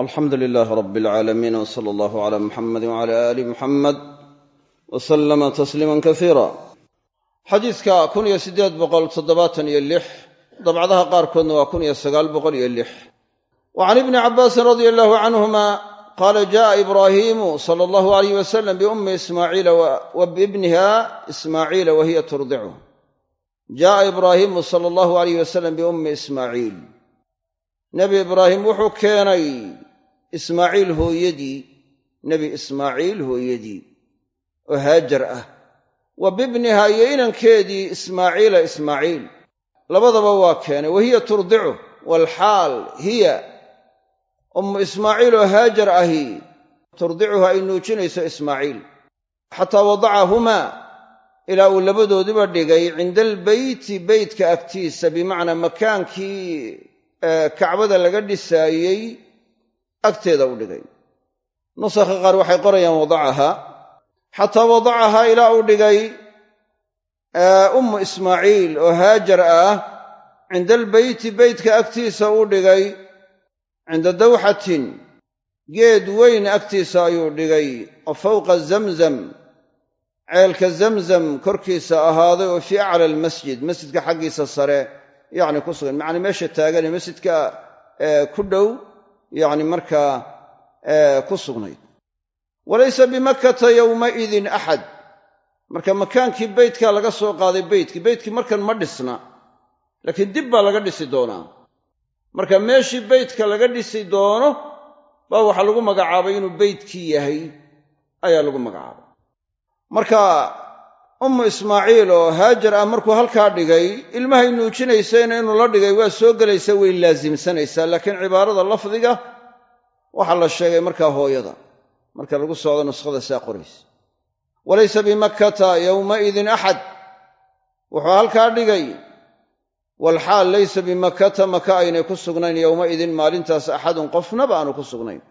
alxamdu lilaah rab alcaalamiin w sala allahu cala muxamadi wcala aali muxamed w salama tasliiman kasiira xadiidka kun iyo siddeed boqol toddobaatan iyo lix dabcadaha qaarkoodna waa kun iyo sagaal boqol iyo lix. Wa can ibni cabbaasin radia allahu canhuma qaala jaءa ibraahimu sala allahu alayh wasalam biummi ismaaciila wa biibniha ismaaciila wa hiya turdicu jaءa ibraahimu sala allahu alayh wasalam biummi ismaaciil nebi ibraahim wuxuu keenay ismaaciil hooyadii nebi ismaaciil hooyadii oo haajar ah. Wa bibniha iyo inankeedii ismaaciila ismaaciil. Labadaba waa keenay wa hiya turdicu waalxaal hiya. Ummu ismaaciil oo haajar ahi turdicuhu ay nuujinayso ismaaciil. Xataa wadacahumaa ilaa uu labadoodiba dhigay cinda albeyti beytka agtiisa bimacnaa makaankii kacbada laga dhisaayey agteeda u dhigay. Nusakha qaar waxay qorayaan wadacahaa xataa wadacahaa ilaa uu dhigay ummu ismaaciil oo haajar ah cinda albeyti beytka agtiisa uu dhigay cinda dawxatin geed weyn agtiisa ayuu dhigay oo fowqa zamzam ceelka zamzam korkiisa ahaaday oo fii acla almasjid masjidka xaggiisa sare yacni ku sugan. Macnaa meesha taagan ee masjidka ku dhow yacni markaa ku sugnayd walaysa bimakkata yowmaidin axad marka makaankii beytkaa laga soo qaaday beytkii beytkii markan ma dhisna laakiin dib baa laga dhisi doonaa. Marka meeshii beytka laga dhisi doono baa waxaa lagu magacaabay inuu beytkii yahay ayaa lagu magacaabay. Marka ummu ismaaciil oo haajar ah markuu halkaa dhigay ilmahay nuujinaysayna inuu la dhigay waa soo gelaysa way laasimsanaysaa laakiin cibaarada lafdiga waxaa la sheegay markaa hooyada. Marka lagu socdo nuskhada saa qoraysa. Walaysa bimakkata yowmaidin axad wuxuu halkaa dhigay walxaal laysa bimakkata maka aynay ku sugnayn yowmaidin maalintaas axadun qofnaba aanu ku sugnayn.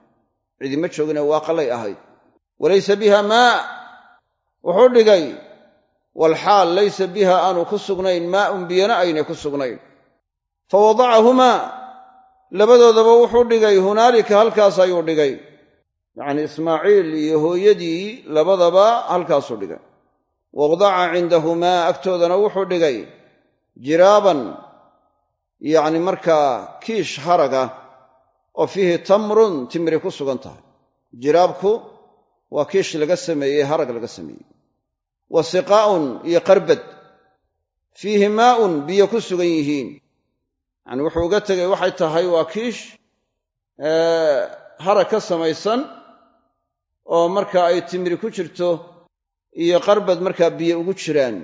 Cidima joogine waaqalay ahayd. Walaysa biha maa. Wuxuu dhigay walxaal laysa biha aanu ku sugnayn maaun biyana aynay ku sugnayn. Fa wadacahumaa labadoodaba wuxuu dhigay hunaalika halkaas ayuu dhigay. Yacnii ismaaciil iyo hooyadii labadaba halkaasuu dhigay. Wawdaca cindahumaa agtoodana wuxuu dhigay jiraaban yacni markaa kiish haraga oo fiihi tamrun timri ku sugan tahay. Jiraabku waa kiish laga sameeyey harag laga sameeyey wa siqaa'un iyo qarbad. Fiihi maa'un biyo ku sugan yihiin. Yacni wuxuu uga tegay waxay tahay waa kiish harag ka samaysan oo marka ay timri ku jirto iyo qarbad markaa biyo ugu jiraan.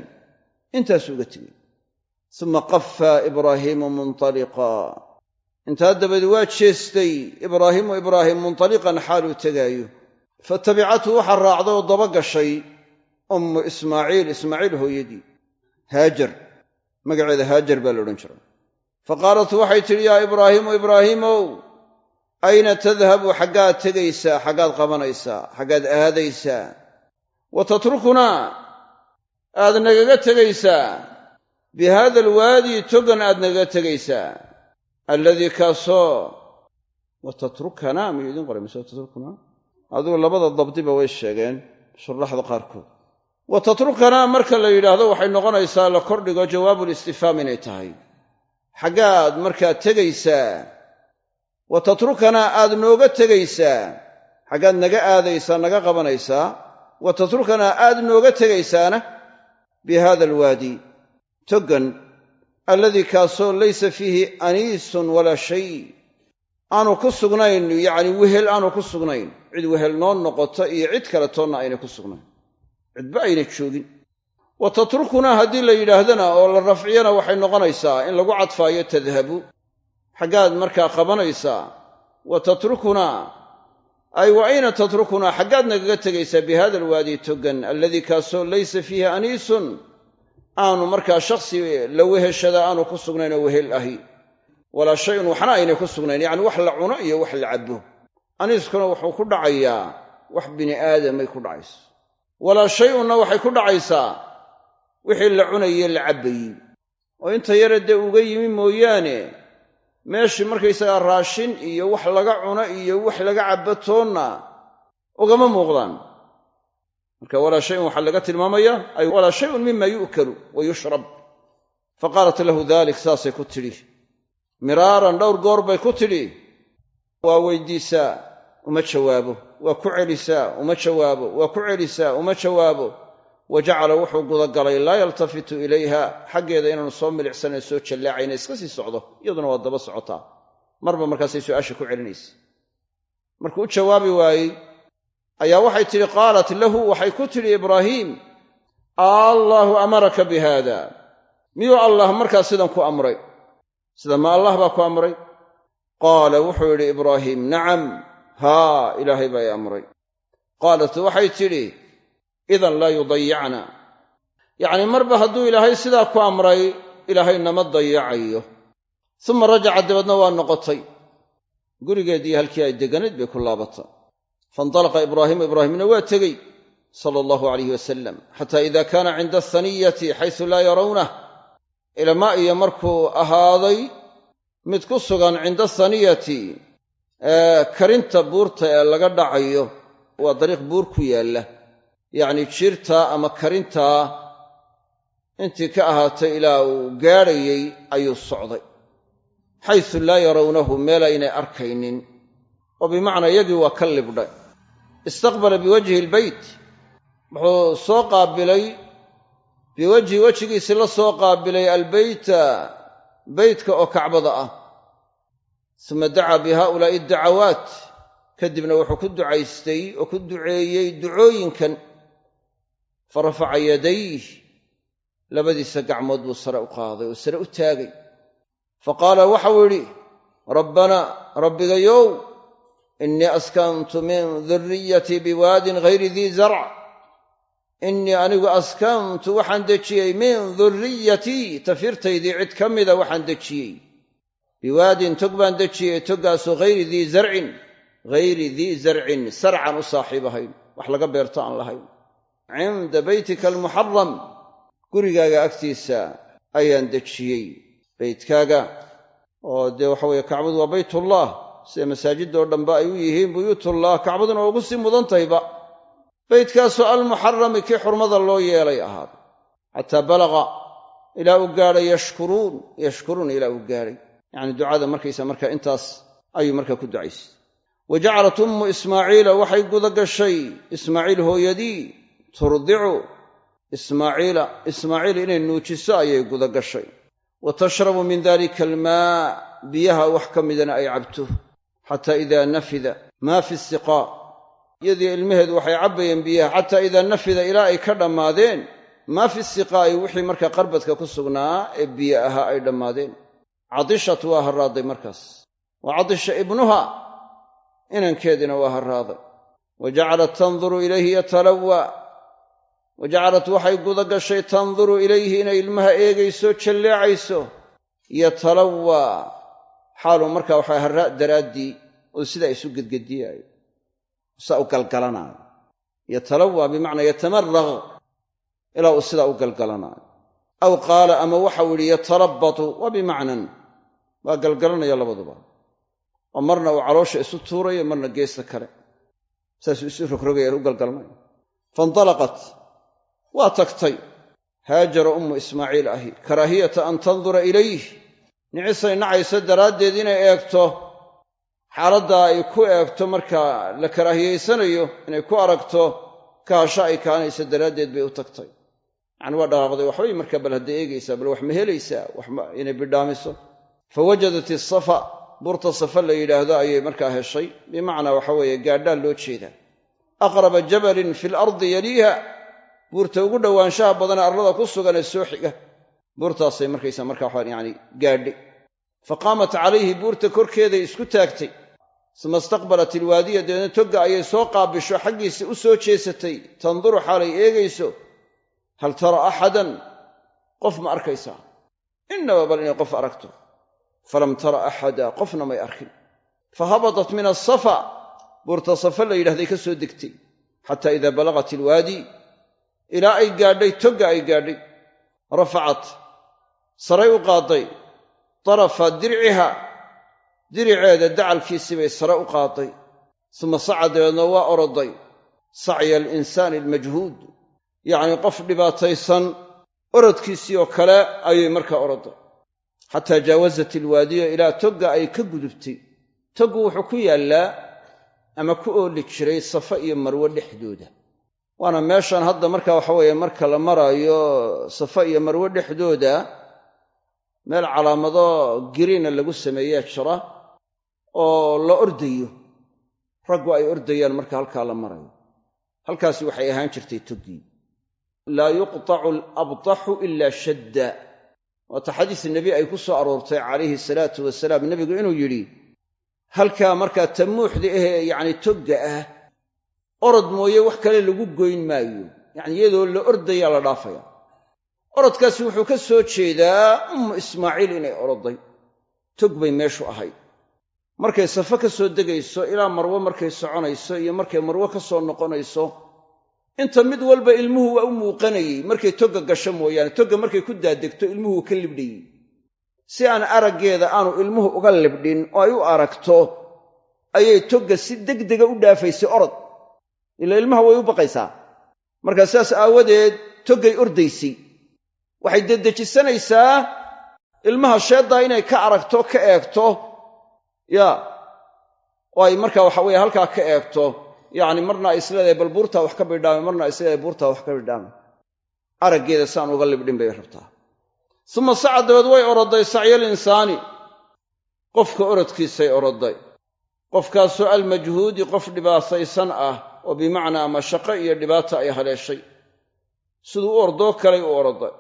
Intaasuu uga tegey suma qafa ibraahiimu muntaliqa intaa dabadeed waa jeestay ibraahiimu ibraahim muntaliqan xaaluu tegaayo. Fatabicathu waxaa raacday oo daba gashay ummu ismaaciil ismaaciil hooyadii haajar magaceeda haajar baa la odhan jiray. Fa qaalat waxay tidhi yaa ibraahiimu ibraahiimow ayna tadhabu xaggaad tegaysaa xaggaad qabanaysaa xaggaad aadaysaa wa tatrukunaa aad nagaga tegaysaa bi haada alwaadi togan aad nagaga tegaysaa alladii kaasoo wa tatrukanaa miyuu idiin qoray mise watatrukuna adigu labada dabdiba way sheegeen shuraxda qaarkood wa tatrukanaa marka la yidhaahdo waxay noqonaysaa la kordhigo jawaabulistifhaam inay tahay. Xaggaad markaa tegaysaa. Wa tatrukanaa aad nooga tegaysaa. Xaggaad naga aadaysaa naga qabanaysaa. Wa tatrukanaa aad nooga tegaysaana bi haada alwaadi toggan alladii kaasoo laysa fiihi aniisun walaa shay. Aanu ku sugnayn yacni wehel aanu ku sugnayn. Cid wehel noo noqota iyo cid kale toonna aynay ku sugnayn cidba ayna joogin. Wa tatrukunaa haddii la yidhaahdana oo la rafciyana waxay noqonaysaa in lagu cadfaayo tadhabu. Xaggaad markaa qabanaysaa wa tatrukunaa ay wa ayna tatrukunaa xaggaad nagaga tegaysaa bi hada alwaadi togan alladii kaasoo laysa fiihi aniisun. Aanu markaa shakhsi la weheshada aanu ku sugnayn oo wehel ahi. Walaa shayun waxna aynay ku sugnayn. Yacni wax la cuno iyo wax la cabbo. Aniiskuna wuxuu ku dhacayaa wax bini aadamay ku dhacayso walaa shayunna waxay ku dhacaysaa. Wixii la cunaye la cabbayey oo inta yare dee uga yimi mooyaane. Meeshii markaysagaa raashin iyo wax laga cuno iyo wax laga cabbo toonna ugama muuqdaan. Marka walaa shayun waxaa laga tilmaamaya ay walaa shayun mima yu'kalu wa yushrab. Fa qaalat lahu dalik saasay ku tidhi. Miraaran dhowr goor bay ku tidhi. Waa weydiisaa uma jawaabo waa ku celisaa uma jawaabo. Waa ku celisaa uma jawaabo. Wa jacala wuxuu gudagalay laa yaltafitu ilayha. Xaggeeda inaanu soo milicsanayn soo jallaacayna iska sii socdo. Iyaduna waa daba socotaa. Marba markaasay su'aasha ku celinaysa. Markuu u jawaabi waayey ayaa waxay tidhi qaalat lahu waxay ku tidhi ibraahiim allaahu amaraka bi haada. Miyuu allah markaa sidan ku amray? Sida ma allah baa ku amray? Qaala wuxuu yidhi ibraahiim nacam haa ilaahay baa i amray. Qaalat waxay tidhi idan laa yudayicna. Yacnii marba hadduu ilaahay sidaa ku amray ilaahay nama dayacayo. Uma rajaca dabeedna waa noqotay. Gurigeedii halkii ay degganayd bay ku laabata. Faintalaqa ibraahiimu ibraahimna waa tegey sala allahu alayh wasalam xataa ida kaana cinda athaniyati xaysu laa yarawnah ilama iyo markuu ahaaday mid ku sugan cinda athaniyati karinta buurta ee laga dhacayo waa dariiq buur ku yaalla. Yacni jirta ama karintaa intii ka ahaatay ilaa uu gaadhayey ayuu socday. Xaysu laa yarawnahu meel aynay arkaynin. Oo bimacnaa iyagii waa ka libdhay. Istaqbala biwajhi albeyt wuxuu soo qaabilay biwajhi wejigiisi la soo qaabilay albeyta beytka oo kacbada ah suma dacaa bi haa'ulaa'i addacawaat kadibna wuxuu ku ducaystay oo ku duceeyey ducooyinkan. Fa rafaca yadayh labadiisa gacmood buu sare u qaaday oo sare u taagay. Fa qaala waxau idhi rabbana rabbigayow innii askantu min durriyatii biwaadin ghayri dii zarc. Innii anigu askantu waxaan dejiyey min durriyatii tafirtaydii cid ka mida waxaan dejiyey biwaadin tog baan dejiyey toggaasoo hayri dii zarcin hayri dii zarcin sarcan u saaxiib ahayn wax laga beerto aan lahayn. cinda beytika almuxaram gurigaaga agtiisa ayaan dejiyey beytkaaga oo dee waxa weeye kacbadu waa baytullah sida masaajidoo dhanba ay u yihiin buyuutullah kacbaduna ugu sii mudan tahayba beytkaasoo almuxarami kii xurmada loo yeelay ahaaday xataa balaqa ilaa uu gaadhay yashkuruun yashkuruun ilaa uu gaadhay yacni ducada markaysa marka intaas ayuu markaa ku ducaysay wa jacalat ummu ismaaciila waxay guda gashay ismaaciil hooyadii turdicu ismaaciila ismaaciil inay nuujiso ayay guda gashay wa tashrabu min dalika almaa biyaha wax ka midana ay cabto xataa idaa nafida maa fi siqaa. Iyadii ilmaheedu waxay cabbayeen biyaha xataa idaa nafida ilaa ay ka dhammaadeen maa fi siqaa'i wixii markaa qarbadka ku sugnaa ee biyo ahaa ay dhammaadeen cadishat waa harraaday markaas. Wa cadisha ibnuha inankeediina waa harraaday wa jacalat tanduru ilayhi yatalawaa wa jacalat waxay guda gashay tanduru ilayhi inay ilmaha eegayso jalleecayso. Yatalawaa xaaluu markaa waxaa harraa daraaddii oo sidaa isu gedgediyaayo saa u galgalanaayo yatalawaa bimacnaa yatamaraq ilaa uu sidaa u galgalanaayo aw qaala ama waxau yidhi yatalabbatu waa bimacnan. Waa galgalanaya labaduba. Oo marna uu caloosha isu tuurayo marna geesta kale. Saasuu isu rogrogaya u galgalmay. Faintalaqat waa tagtay. Haajara ummu ismaaciil ahi karaahiyata an tandura ilayh. Nicisay nacayso daraaddeed inay eegto. Xaaladdaa ay ku eegto markaa la karaahiyaysanayo inay ku aragto kaasho ay kaanayso daraaddeed bay u tagtay yacni waa dhaqaaqday waxbay markaa bal hadday eegaysaa bal wax ma helaysaa wax inay bidhaamiso. Fa wajadat isafa buurta safa la yidhaahdo ayay markaa heshay. Bimacnaa waxa weeye gaadhaan loo jeedaa. Aqraba jabalin fi lardi yaliiha buurta ugu dhowaanshaha badane arlada ku suganee soo xiga. Buurtaasay markaysa markaa waxaan yani gaadhay. Fa qaamat calayhi buurta korkeeday isku taagtay. Suma istaqbalat ilwaadiya dabeedna togga ayay soo qaabisho xaggiisa u soo jeesatay. Tanduru xaalay eegayso hal tara axadan qof ma arkaysaa innaba bal inay qof aragto falam tara axada qofna may arkin fa habatat min asafa buurta safa la yidhahday ka soo degtay xataa idaa balagat ilwaadi ilaa ay gaadhay togga ay gaadhay rafacat saray u qaadday darafa dirciha diriceeda dacalkiisii bay sare u qaaday suma saca dabeedna waa oroday sacya alinsaani almajhuud yacnii qof dhibaataysan orodkiisii oo kale ayay markaa oroday xataa jaawasat ilwaadiya ilaa togga ay ka gudubtay. Toggu wuxuu ku yaallaa ama ku ooli jiray safa iyo marwe dhexdooda. Waana meeshan hadda marka waxa weeye marka la maraayo safa iyo marwe dhexdooda meel calaamado giriina lagu sameeyaa jira oo la ordayo. Raggu ay ordayaan marka halkaa la marayo. Halkaasi waxay ahaan jirtay toggii laa yuqtacu alabtaxu ila shadda. Waata xadiis nebi ay ku soo aroortay calayhi salaatu wasalaam. Nebigu inuu yidhi halkaa markaa tamuuxda ahee yacni togga ah orod mooye wax kale lagu goyn maayo. Yacni iyadoo la ordayaa la dhaafaya. Orodkaasi wuxuu ka soo jeedaa ummu ismaaciil inay oroday tog bay meeshu ahayd. Markay safe ka soo degayso ilaa marwo markay soconayso iyo markay marwo ka soo noqonayso inta mid walba ilmuhu waa u muuqanayey markay togga gasho mooyaane togga markay ku daadegto ilmuhu ka libdhayey si aan araggeeda aanu ilmuhu uga libdhin oo ay u aragto ayay togga si degdega u dhaafaysay orod. Ila ilmaha way u baqaysaa. Markaa sidaas aawadeed toggay ordaysay. Waxay dedejisanaysaa ilmaha sheeddaa inay ka aragto ka eegto. Yaa oo ay markaa waxa weeye halkaa ka eegto yacni marna ay isleedahay bal buurtaa wax ka bidhaamay marna ay isleedahay buurtaa wax ka bidhaamay araggeeda saan uga libdhin bay rabtaa. Suma saca dabeed way oroday sacyal insaani. Qofka orodkiisay oroday. Qofkaasoo almajhuudi qof dhibaataysan ah oo bimacnaa mashaqo iyo dhibaata ay haleeshay. Siduu u ordoo kalay u oroday.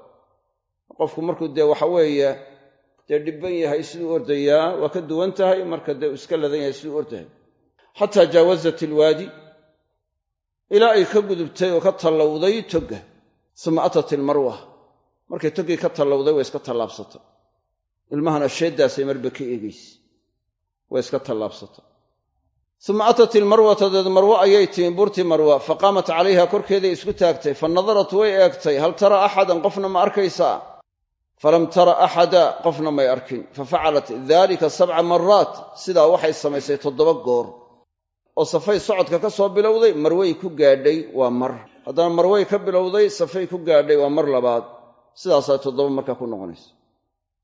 Qofku markuu dee waxa weeye dee dhibban yahay siduu ordayaa waa ka duwan tahay marka dee uu iska ladan yahay siduu ordahay xataa jaawasat ilwaadi ilaa ay ka gudubtay oo ka tallowday togga suma atat ilmarwa markay toggii ka tallowday way iska tallaabsatay ilmahana sheeddaasay marba ka eegaysa. Way iska tallaabsatay suma atat ilmarwata deed marwo ayay timi buurtii marwa fa qaamat calayha korkeeday isku taagtay. Fa nadarat way eegtay hal tara axadan qofna ma arkaysaa? Falam tara axada qofna may arkin. Fa facalat dalika sabca maraat sidaa waxay samaysay toddoba goor oo safay socodka ka soo bilowday marway ku gaadhay waa mar. Haddana marway ka bilowday safay ku gaadhay waa mar labaad. Sidaasaa toddoba markaa ku noqonaysa.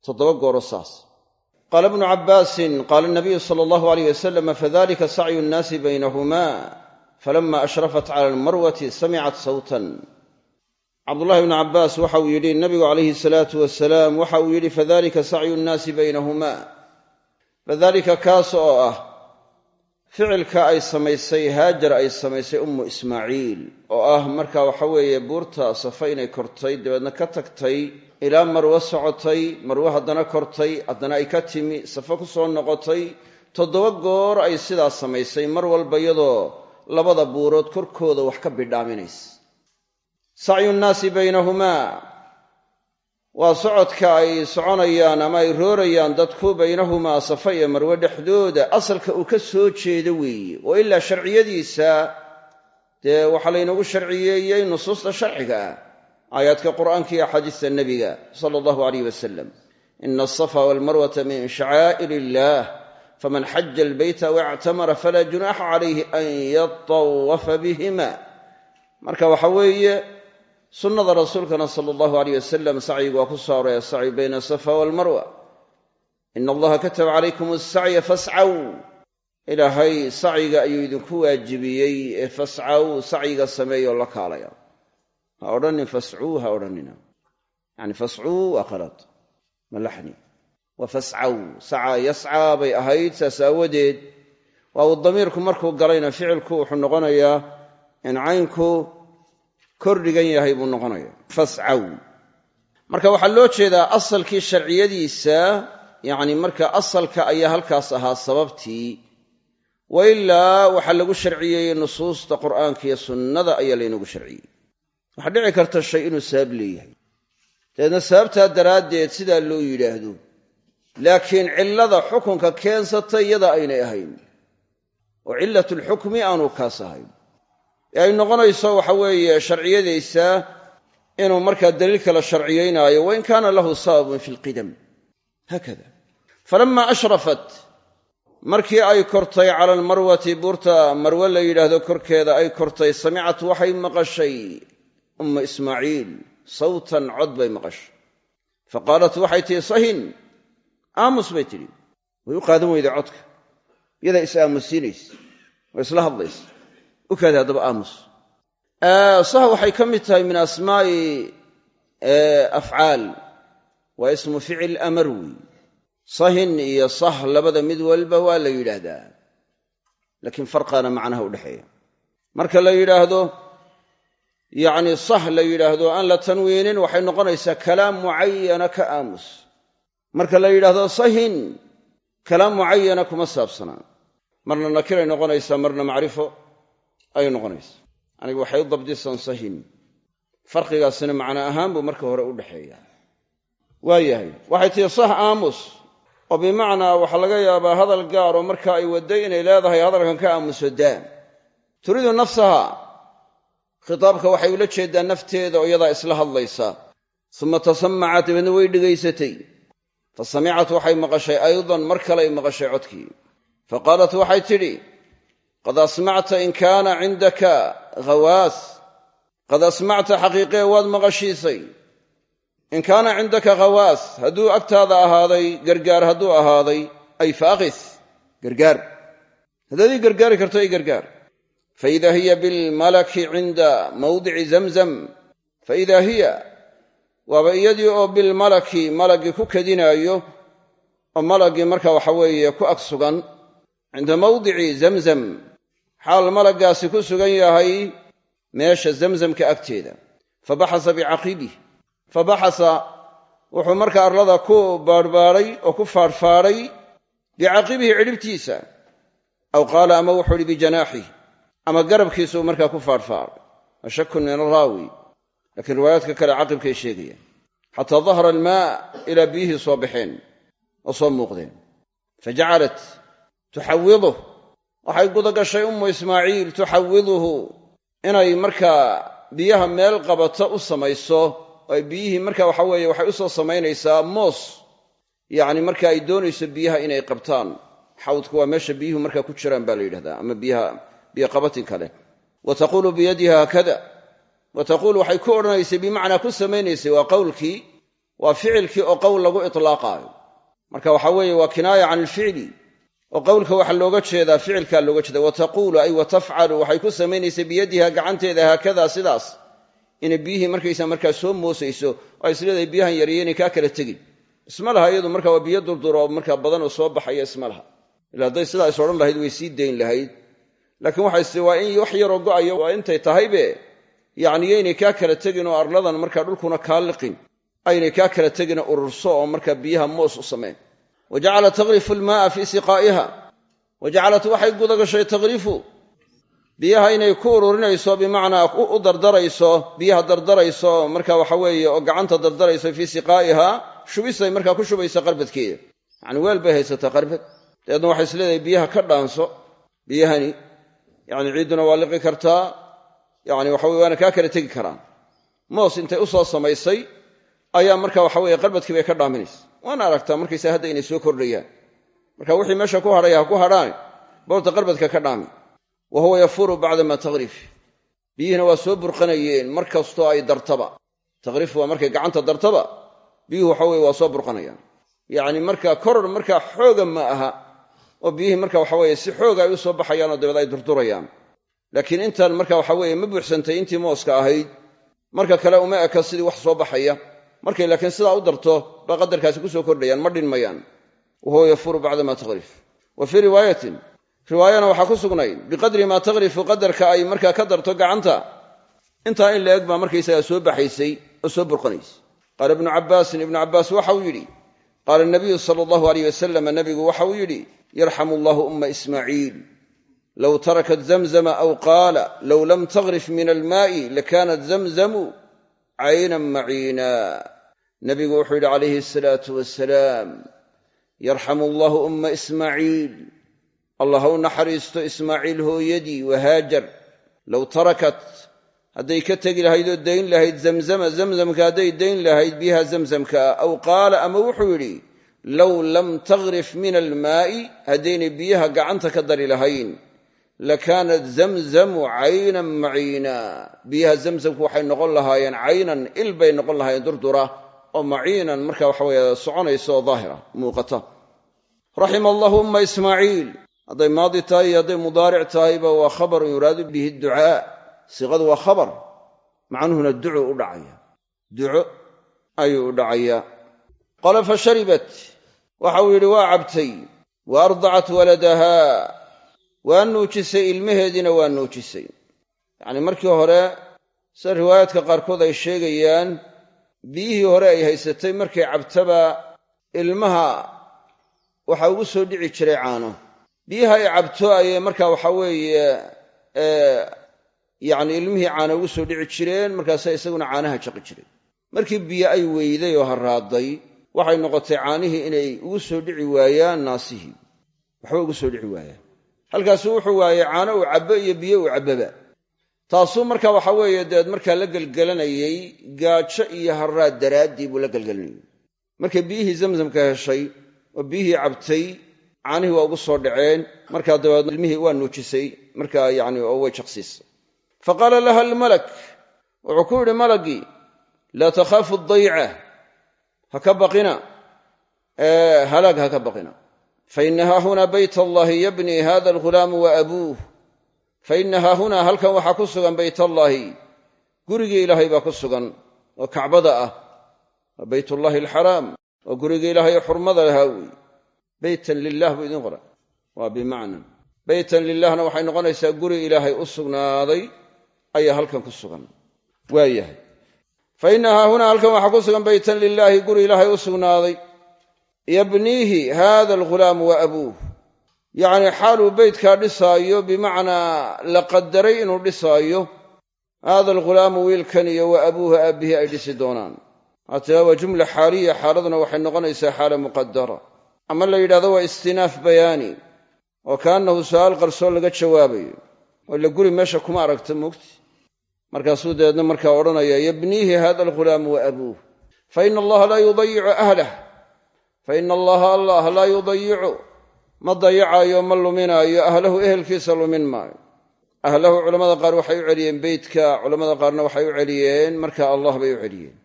Toddoba gooro saas. Qaala ibnu cabbaasin qaala nabiyu sala allahu alayh wasalam fadalika sacyu nnaasi baynahuma falama ashrafat cala almarwati samicat sawtan. Cabdullahi ibnu cabbaas waxa uu yidhi nabigu calayhi salaatu wasalaam waxa uu yidhi fadalika sacyu nnaasi baynahuma. Fadalika kaas oo ah ficilka ay samaysay haajar ay samaysay ummu ismaaciil oo ah marka waxa weeye buurta safa inay kortay dabeedna ka tagtay ilaa marwo socotay marwo haddana kortay haddana ay ka timi safa ku soo noqotay. Toddoba goor ay sidaas samaysay mar walba iyadoo labada buurood korkooda wax ka bidhaaminaysa sacyu nnaasi baynahumaa waa socodka ay soconayaan ama ay roorayaan dadku baynahumaa safa iyo marwe dhexdooda. Asalka uu ka soo jeedo weeye oo ilaa sharciyadiisa dee waxaa laynoogu sharciyeeyey nusuusta sharciga ah aayaadka qur'aanka iyo axaadiista nebiga sala allahu alayh wasalam ina alsafa walmarwata min shacaa'ir illah faman xaja albayta waictamara falaa junaaxa calayhi an yatawafa bihima. Marka waxa weeye sunnada rasuulkana sala allahu alayh wasalam sacyigu waa ku soo arooya sacyu bayna asafa waalmarwa ina allaha kataba calaykum asacya fascaw ilaahay sacyiga ayuu idinku waajibiyey ee fascaw sacyiga sameeyoo la kaalaya. Ha odhanin fascuu ha odhanina yani fascuu waa qalad malaxni wa fascaw sacaa yascaa bay ahayd saas waa uu damiirku markuu galayna ficilku wuxuu noqonayaa in caynku kor dhigan yahay buu noqonaya fascaw. Marka waxaa loo jeedaa asalkii sharciyadiisa yacni marka asalka ayaa halkaas ahaa sababtii wa ilaa waxaa lagu sharciyeeyey nusuusta qur'aanka iyo sunnada ayaa laynagu sharciyey. Waxaa dhici karta shay inuu sabab leeyahay. Dabeedna sababtaa daraaddeed sidaa loo yidhaahdo. Laakiin cillada xukunka keensatay iyada aynay ahayn. Oo cillatlxukmi aanu kaas ahayn ee ay noqonayso waxa weeye sharciyadaysa inuu markaa daliil kala sharciyaynaayo wain kaana lahu sababun fi lqidam haakada falama ashrafat markii ay kortay cala almarwati buurta marwe la yidhaahdo korkeeda ay kortay samicat waxay maqashay umma ismaaciil. Sawtan cod bay maqashay. Fa qaalat waxay tihi sahin aamus bay tidhi. Way u qaadan weyday codka. Iyadaa is aamusiinaysa oo isla hadlaysa u kaada haddaba aamus. Sah waxay ka mid tahay min asmaa'i afcaal. Waa ismu ficil amar wey sahin iyo sah labada mid walba waa la yidhaahdaa. Laakiin farqaana macnaha u dhexeeya. Marka la yidhaahdo yacni sah la yidhaahdo aan la tanwiinin waxay noqonaysaa kalaam mucayana ka aamus. Marka la yidhaahdo sahin kalaam mucayana kuma saabsanaa. Marna nakiray noqonaysaa marna macrifo ayay noqonaysaa aniga waxay u dabdisan sahin. Farqigaasina macno ahaan buu marka hore u dhexeeya waa yahay waxay tihi sah aamus. Oo bimacnaa waxaa laga yaabaa hadal gaar oo marka ay wadday inay leedahay hadalkan ka aamuso daa turiidu nafsaha. Khitaabka waxay ula jeedaa nafteeda oo iyadaa isla hadlaysa. Suma tasamacat dabeedna way dhegaysatay fa samicat waxay maqashay aydan mar kaley maqashay codkii. Fa qaalat waxay tidhi qad asmacta in kaana cindaka ghawaas qad asmacta xaqiiqee waad maqashiisay in kaana cindaka ghawaas hadduu agtaada ahaaday gargaar hadduu ahaaday ay faaqis gargaar haddaad ii gargaari karto ii gargaar faida hiya bilmalaki cinda mawdici zamzam faida hiya waaba iyadii oo bilmalaki malaggii ku kadinaayo oo malaggii marka waxa weeye ku ag sugan cinda mawdici zamzam xaal malaggaasi ku sugan yahay meesha zamzamka agteeda. Fabaxasa bicaqibih fabaxasa wuxuu marka arlada ku baadhbaadhay oo ku faadhfaadhay bicaqibihi cidhibtiisa. Aw qaala ama wuxuu ihi bijanaaxih ama garabkiisuu markaa ku faadhfaadhay wa shakun min araawi laakiin riwaayaadka kale caqibkay sheegayaan. Xataa dahara almaa ilaa biyihii soo baxeen oo soo muuqdeen. Fa jacalat tuxawiduh waxay gudagashay ummu ismaaciil tuxawiduhu inay markaa biyaha meel qabato u samayso. Oo biyihii marka waxa weeye waxay u soo samaynaysaa moos. Yacni marka ay doonayso biyaha inay qabtaan. Xawdku waa meesha biyuhu markaa ku jiraan baa la yidhahdaa ama biyaha biyo qabatin kale. Wa taquulu biyadiha haakada wa taquulu waxay ku odhanaysay bimacnaa ku samaynaysay waa qowlkii waa ficilkii oo qowl lagu itlaaqaayo marka waxa weeye waa kinaaya can ilficli oo qowlka waxaa looga jeedaa ficilkaa looga jeeda wa taquulu ay wa tafcalu waxay ku samaynaysay biyadiha gacanteeda haakada sidaas. Inay biyihii markaysa markaa soo moosayso oo ay isleedahay biyahan yaryo inay kaa kala tegin. Isma laha iyadu marka waa biyo durduro markaa badan oo soo baxaya isma ila hadday sidaa is odhan lahayd way sii dayn lahayd. Laakiin waxay tii waa in wax yaroo go'ayo waa intay tahaybe yacni yaynay kaa kala tegin oo arladan markaa dhulkuna kaa liqin aynay kaa kala tegin ururso oo markaa biyaha moos u samayn wa jacalat taqrifu almaaa fii siqaa'iha wa jacalat waxay gudagashay taqrifu biyaha inay ku ururinayso bimacnaa u dardarayso biyaha dardarayso marka waxa weeye oo gacanta dardarayso fii siqaa'iha shubisay markaa ku shubaysa qarbadkeeda yacni weel bay haysataa qarbad dabeedna waxay isleedahay biyaha ka dhaanso biyahani yacni ciidduna waa liqi kartaa yacni waxa weye waana kaa kala tegi karaan moos intay u samaysay ayaa marka waxa qarbadkii bay ka dhaaminaysa waana aragtaa markaysa hadda inay soo kordhayaan. Marka wixii meesha ku hadhaya ha ku hadhaan boorta qarbadka ka dhaami. Wa huwa yafuuru bacdama takrif biyihina waa soo burqanayeen mar kastoo ay dartaba. Takrif waa markay gacanta dartaba biyuhu waxa weye waa soo burqanayaan. Yacni marka koror markaa xooga ma aha oo biyihii marka waxa weye si xooga ay u soo baxayaanoo dabeed ay durdurayaan laakiin intan marka waxa weeye ma buuxsantay intii mooska ahayd marka kale uma eka sidii wax soo baxaya markay laakiin sidaa u darto baa qadarkaasi ku soo kordhayaan ma dhinmayaan wa huwa yafuuru bacdama takrif wa fii riwaayatin riwaayana waxaa ku sugnayd biqadri maa takrifu qadarka ay markaa ka darto gacanta. Intaa in la eg baa markaysagaa soo baxaysay oo soo burqanaysay qaala ibnu cabbaasin ibnu cabbaas waxa uu yidhi qaala nabiyu sala allahu aleyh wasalam nabigu waxa uu yidhi yarxamu allahu umma ismaaciil low tarakat zamzama aw qaala low lam tagrif min almaa'i lakanat zamzamu caynan maciina. Nabigu wuxuu yidhi calayhi asalaatu wasalaam yarxamu allahu umma ismaaciil. Allah ha naxariisto ismaaciil hooyadii wahaajar low tarakat hadday ka tegi lahayd oo dayn lahayd zamzama zamzamka hadday dayn lahayd biyaha zamzamkaa aw qaala ama wuxuu yidhi low lam tagrif min almaa'i haddaynay biyaha gacanta ka dari lahayn lakaanat zamzamu caynan maciina biyaha zamzamku waxay noqon lahaayeen caynan il bay noqon lahaayeen durdura oo maciinan marka waxa weye soconaysa oo daahira muuqata raxima allahu umma ismaaciil hadday maadi tahay iyo hadday mudaaric tahayba waa khabarun yuraadu bihi ducaa siiqadu waa khabar macnuhuna duco u dhacaya duco ayuu u dhacayaa qala fa sharibat waxa uu yidhi waa cabtay wa ardacat waladaha waa nuujisay ilmaheediina waa nuujisay. Yacnii markii hore sida riwaayaadka qaarkood ay sheegayaan biyihii hore ay haysatay markay cabtaba ilmaha waxa ugu soo dhici jiray caano. Biyaha ay cabto ayay marka waxa weeye yacni ilmihii caana ugu soo dhici jireen markaasa isaguna caanaha jaqi jiray. Markii biyo ay weyday oo haraaday waxay noqotay caanihii inay ugu soo dhici waayaan naasihii. Waxba ugu soo dhici waayaan halkaasuu wuxuu waayey caano uu cabbo iyo biyo uu cabbaba. Taasuu marka waxa weeye deed markaa la gelgelanayey gaajo iyo haraad daraaddii buu la gelgelanayey markay biyihii zamzamka heshay oo biyihii cabtay caanihii waa ugu soo dhaceen. Markaa dabeed ilmihii waa nuujisay. Markaa yani oo way jaqsiisay. Fa qaala laha almalak wuxuu ku yidhi malagii laa takhaafu dayca ha ka baqina. Halaag ha ka baqina faina haahuna bayt allahi yabni hada alghulaamu wa abuuh faina haahunaa halkan waxaa ku sugan baytallaahi gurigii ilaahay baa ku sugan oo kacbada ah waa baytullaahi alxaraam oo gurigii ilaahay xurmada lahaa weeye beytan lilah buu idiin qora waa bimacna beytan lilahna waxay noqonaysaa guri ilaahay u sugnaaday ayaa halkan ku sugan waa yahay fa inna haahunaa halkan waxaa ku sugan beytan lilaahi guri ilaahay yabniihi hada alghulaamu wa abuuh. Yacni xaaluu beytkaa dhisaayo bimacnaa la qadaray inuu dhisaayo hada alghulaamu wiilkan iyo wa abuuhu aabbihii ay dhisi doonaan. Haatana waa jumla xaaliya xaaladuna waxay noqonaysaa xaala muqadara ama la yidhahdo waa istinaaf bayaani oo kaannahu su'aal qarsoon laga jawaabayo oo ila guri meesha kuma aragta moogti markaasuu dabeedna markaa odhanaya yabniihi hada alghulaamu wa abuuh. Fa ina allaha laa yudayicu ahlah fa ina allaha allah laa yudayicu ma dayacaayo ma luminaayo ahlahu ehelkiisa lumin maayo ahlahu culammada qaar waxay u celiyeen beytka culammada qaarna waxay u celiyeen marka allah bay u celiyeen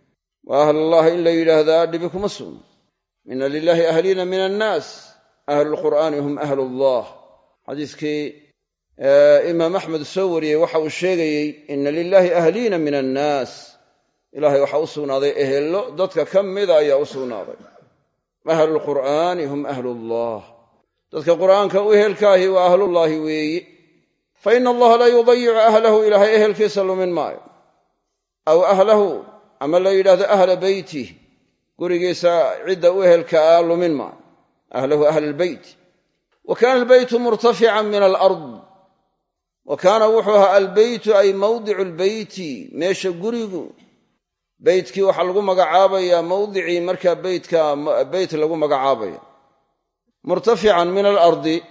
wa ahlallah in la yidhaahdaa dhibi kuma sugno ina lilaahi ahliina min annaas ahlu lqur'aani hum ahlu allah xadiiskii imaam axmed soo wariyey waxa uu sheegayey ina lilaahi ahliina min annaas ilaahay waxaa u sugnaaday ehello dadka ka mida ayaa u sugnaaday ahlu lqur'aani hum ahlu allah dadka qur'aanka u ehelkaahi waa ahlullaahi weeyi. Fa ina allaha laa yudayicu ahlahu ilaahay ehelkiisa lumin maayo. Aw ahlahu ama la yidhahdo ahla beytih gurigiisa cidda u ehelka ah lumin maayo. Ahlahu ahla albeyt wa kaana albeytu murtafican min alard wa kaana wuxuu ahaa albeytu ay mawdicu lbeyti meesha gurigu beytkii waxaa lagu magacaabayaa mawdicii markaa beytka beyt lagu magacaabaya. Murtafican min alardi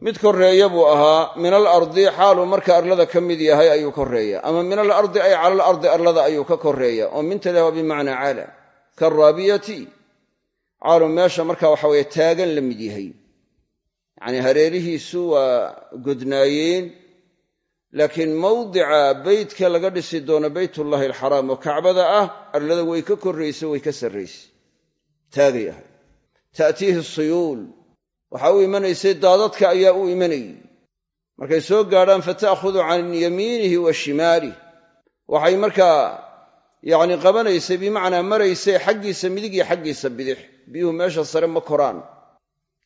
mid koreeya buu ahaa min alardi xaaluu marka arlada ka mid yahay ayuu koreeya ama min alardi ay cala alardi arlada ayuu ka koreeya oo mintada waa bimacnaa cala karaabiyati caaluu meesha marka waxa weye taagan la mid yahay. Yacnii hareerihiisu waa godnaayeen laakiin mawdica beytka laga dhisi doono beytullaahi alxaraam oo kacbada ah arlada way ka korraysa way ka sarraysay taagay ahay. Ta'tiihi suyuul waxaa u imanaysay daadadka ayaa u imanayay. Markay soo gaadhaan fata'khudu can yamiinihi wa shimaalih waxay markaa yacni qabanaysay bimacnaa maraysay xaggiisa midig iyo xaggiisa bidix. Biyuhu meesha sare ma koraan.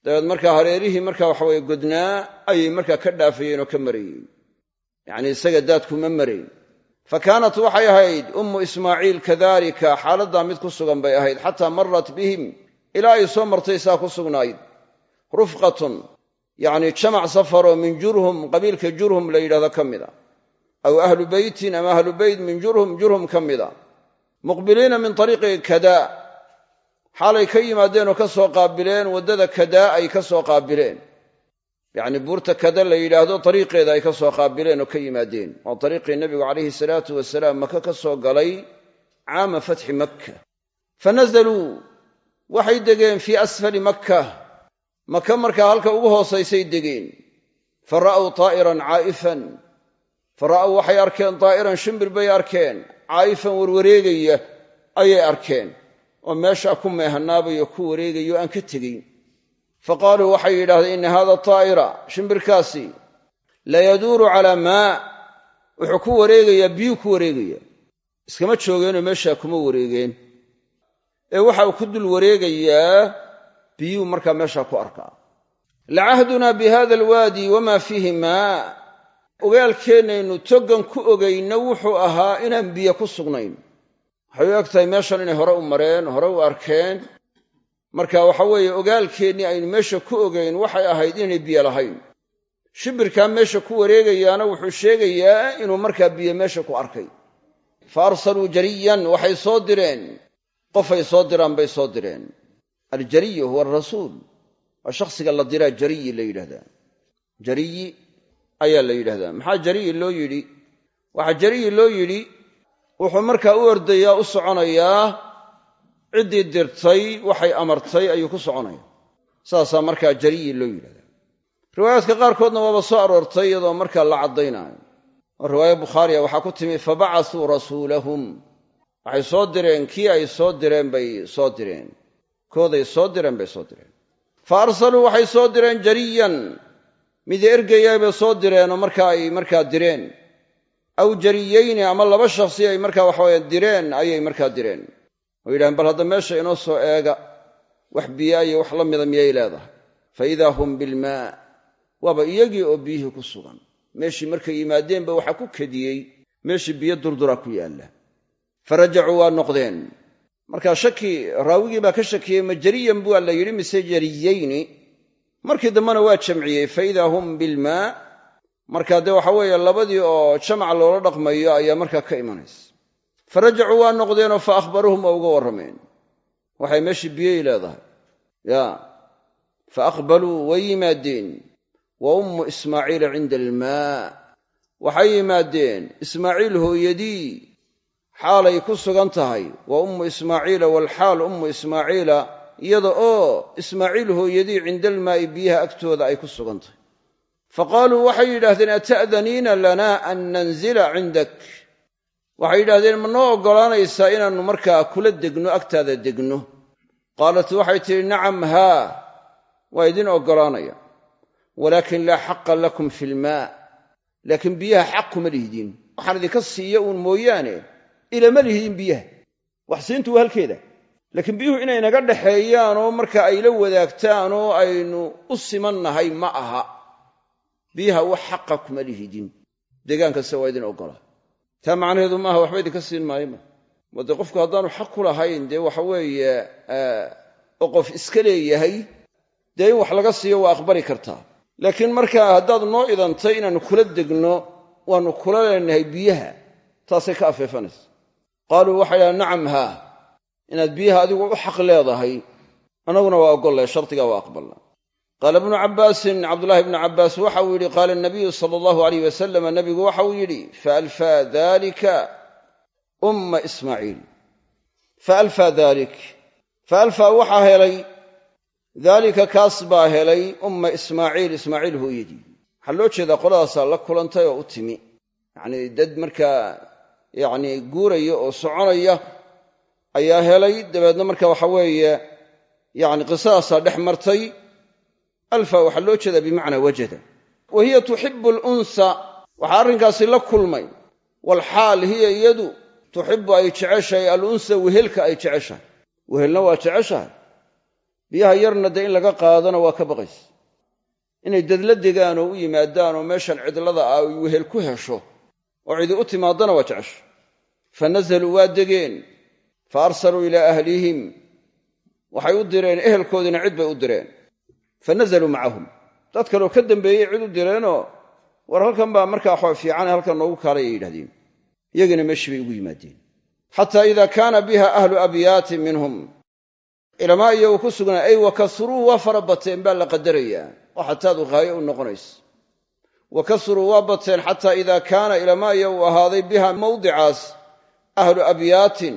Dabeed markaa hareerihii marka waxaweye godnaa ayay markaa ka dhaafayeen oo ka marayeen yacni isaga daadku ma marayn fa kaanat waxay ahayd ummu ismaaciil kadalika xaaladdaa mid ku sugan bay ahayd xataa marat bihim ilaa ay soo martay saa ku sugnayd. Rufqatun yacni jamac safaroo min jurhum qabiilka jurhum la yidhahdo ka mida. Aw ahlu beytin ama ahlu beyt min jurhum jurhum ka mida. Muqbiliina min ariiqi kadaa xaalay ka yimaadeen oo ka soo qaabileen waddada kadaa ay ka soo qaabileen yacni buurta kada la yidhaahdo ariiqeeda ay ka soo qaabileen oo ka yimaadeen. Waa ariiqii nebigu calayhi salaatu wasalaam maka ka soo galay caama fatxi makka. Fa nazaluu waxay degeen fii asfali makka. Maka markaa halka ugu hoosaysay degeen. Fa ra'w taa'iran caa'ifan. Fa ra'w waxay arkeen daa'iran shimbir bay arkeen. Caa'ifan warwareegaya ayay arkeen. Oo meeshaa ku meehanaabayo ku wareegayo aan ka tegayn fa qaaluu waxay yidhahdeen inna haada taa'ira shimbirkaasi layaduuru calaa maa wuxuu ku wareegayaa biyuu ku wareegaya iskama joogeenoo meeshaa kuma wareegeen. Ee waxa uu ku dul wareegayaa biyuu markaa meeshaa ku arkaa. Lacahdunaa bi hada alwaadi wamaa fiihi maa. Ogaalkeennaynu toggan ku ogayna wuxuu ahaa inaan biyo ku sugnayn. Waxay u eg tahay meeshan inay hore u mareen hore u arkeen marka waxa weeye ogaalkeennii aynu meesha ku ogayn waxay ahayd inaynay biyo lahayn. Shimbirkaa meesha ku wareegayaana wuxuu sheegayaa inuu markaa biyo meesha ku arkay. Fa arsaluu jariyan waxay soo direen. Qofay soo diraan bay soo direen. Aljariyu huwa arasuul waa shakhsiga la diraa jariyi la yidhahdaa jariyi ayaa la yidhahdaa maxaa jariyi loo yidhi? Waxaa jariyi loo yidhi wuxuu markaa u ordayaa u soconayaa ciddii dirtay waxay amartay ayuu ku soconaya. Saasaa markaa jariyi loo yidhahdaa. Riwaayaadka qaarkoodna waaba soo aroortay iyadoo markaa la caddaynaayo. Oo riwaaya bukhaariya waxaa ku timi fabacasuu rasuulahum. Waxay soo direen kii ay soo direen bay soo direen. Kooday soo direen bay soo direen. Fa arsaluu waxay soo direen jariyan. Mid ergayaa bay soo direenoo markaa ay markaa direen. Aw jariyayni ama laba shakhsi ay markaa waxaweye direen ayay markaa direen oo yidhahdeen bal hadda meesha inoo soo eega wax biyaa iyo wax la mida miyay leedahay? Fa idaa hum bilmaa waaba iyagii oo biyihii ku sugan. Meeshii markay yimaadeenba waxaa ku kediyey. Meeshii biyo durdura ku yaalla. Fa rajacuu waa noqdeen. Markaa shaki raawigii baa ka shakiyey ma jariyan bua la yidhi mise jariyayni markii dambena waa jamciyey fa idaa hum bilmaa markaa dee waxa weeye labadii oo jamac loola dhaqmayo ayaa markaa ka imanaysa fa rajacuu waa noqdeenoo fa akhbaruuhum waa uga warrameen. Waxay meeshii biyey leedahay. Ya fa aqbaluu way yimaadeen. Wa ummu ismaaciila cinda almaa. Waxay yimaadeen ismaaciil hooyadii xaalay ku sugan tahay. Wa ummu ismaaciila walxaal ummu ismaaciila iyada oo ismaaciil hooyadii cinda almaa'i biyaha agtooda ay ku sugan tahay. Fa qaaluu waxay yidhaahdeen ata'daniina lana an nanzila cindak waxay yidhahdeen ma noo oggolaanaysaa inaannu markaa kula degno agtaada degno? Qaalat waxay tidhi nacam haa waa idin oggolaanaya walaakin laa xaqa lakum fi lmaa laakiin biyaha xaq kuma lihdin waxaan idinka siiya uun mooyaane. Ilama lihdin biyaha. Wax siintu waa halkeeda. Laakiin biyuhu inay naga dhaxeeyaan oo marka ay la wadaagtaan oo aynu u simannahay ma aha. Biyaha wax xaqa kuma lihidin deegaan kasta waa idin oggolaa taa macnaheedu maaha waxba idinka siin maayo ma. Waa dee qofku haddaanu xaq ku lahayn dee waxa weeye qof iska leeyahay dee in wax laga siiyo waa aqbali kartaa. Laakiin markaa haddaad noo idantay inaannu kula degno waannu kula leenahay biyaha taasay ka afeefanaysa. Qaaluu waxay dhahan nacam haa inaad biyaha adigu u xaq leedahay annaguna waa oggollahay shardigaa waa aqbalna qaala ibnu cabbaasin cabdullaahi ibnu cabbaas waxa uu yidhi qaala nabiyu sala allahu alayh wasalam nabigu waxa uu yidhi faalfaa dalika umma ismaaciil. Faalfaa dalik faalfaa waxaa helay daalika kaas baa helay umma ismaaciil. Ismaaciil hooyadii waxaa loo jeedaa qoladaasaa la kulantay oo u timi. Yacnii dad markaa yacnii guuraya oo soconaya ayaa helay. Dabeedna marka waxa weeye yacni qisadaasaa dhex martay alfa waxaa loo jeedaa bimacnaa wajada. Wa hiya tuxibu alunsa waxaa arrinkaasi la kulmay. Walxaal hiya iyadu tuxibu ay jeceshahay alunsa wehelka ay jeceshahay. Wehelna waa jeceshahay. Biyaha yarna dee in laga qaadana waa ka baqaysa inay dadla degaan oo u yimaadaan oo meeshan cidlada ah ay wehel ku hesho oo cidi u timaadana waa jecesha fa nazaluu waa degeen. Fa arsaluu ilaa ahlihim. Waxay u direen ehelkoodiina cid bay u direen fa nazaluu macahum dad kaleo ka dambeeyey cid u direenoo war halkan baa markaa waxaa fiicane halkan noogu kaalay ay yidhahdeen iyagina meeshii bay ugu yimaadeen xataa ida kaana biha ahlu abyaatin minhum ilamaa iyagu ku sugnaa ay wa kasuruu waa fara bateen baa la qadarayaa oo xataadu haayo u noqonaysa wa kasuruu waa bateen xataa idaa kaana ilamaa iya uu ahaaday biha mawdicaas ahlu abyaatin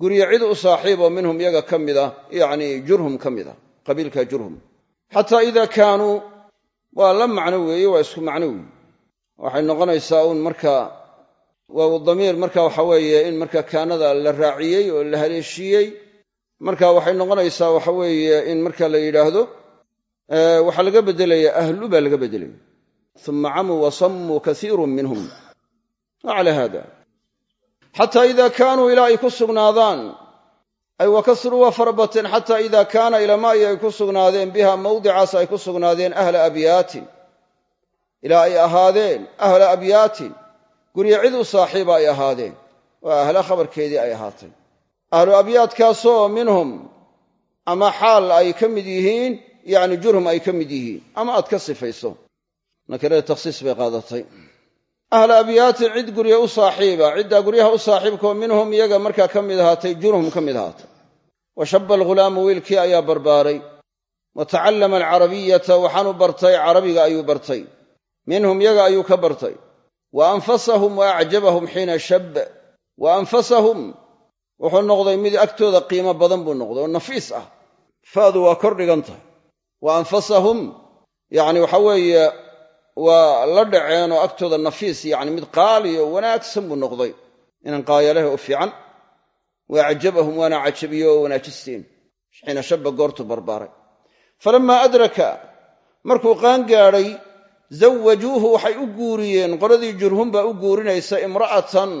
guryo cid u saaxiiboo minhum iyaga ka mida yacni jurhum ka mid a qabiilka jurhum xataa idaa kaanuu waa la macno weeye waa isku macno weeye. Waxay noqonaysaa uun markaa waa damiir marka waxa weeye in marka kaanada la raaciyey oo la haleeshiiyey marka waxay noqonaysaa waxa weeye in marka la yidhaahdo waxaa laga beddelaya ahlu baa laga beddelaya. Uma camuu wasammuu kaiirun minhum. Wacala haada. Xataa ida kaanuu ilaa ay ku sugnaadaan ay wakasruu waa farabateen xataa ida kaana ilamaai ay ku sugnaadeen biha mawdicaas ay ku sugnaadeen ahla abyaatin ilaa ay ahaadeen ahla abyaatin guryo cid u saaxiiba ay ahaadeen. Waa ahla khabarkeedii ay ahaatay. Ahlu abyaadkaasoo minhum ama xaal ay ka mid yihiin yacni jurhum ay ka mid yihiin. Ama aad ka sifayso. Nakirada takhsiis bay qaadatay ahla abyaatin cid guryo u saaxiiba ciddaa guryaha u saaxiibkaoo minhum iyaga markaa ka mid ahaatay jurhum ka mid ahaatay. Wa shaba alghulaamu wiilkii ayaa barbaaray. Wa tacallama alcarabiyata waxaanu bartay carabiga ayuu bartay. Minhum iyaga ayuu ka bartay. Wa anfasahum wa acjabahum xiina shab wa anfasahum wuxuu noqday mid agtooda qiimo badan buu noqday oo nafiis ah. Faadu waa kor dhigan tahay. Wa anfasahum yacni waxa weeye waa la dhaceen oo agtooda nafiis yacni mid qaali oo wanaagsan buu noqday. Inan qaayaleh oo fiican wa acjabahum waana cajabiye oo wanaajisteen xiina shabba goortuu barbaaray. Falammaa adraka markuu qaan gaadhay zawajuuhu waxay u guuriyeen qoladii jurhum baa u guurinaysa imra'atan.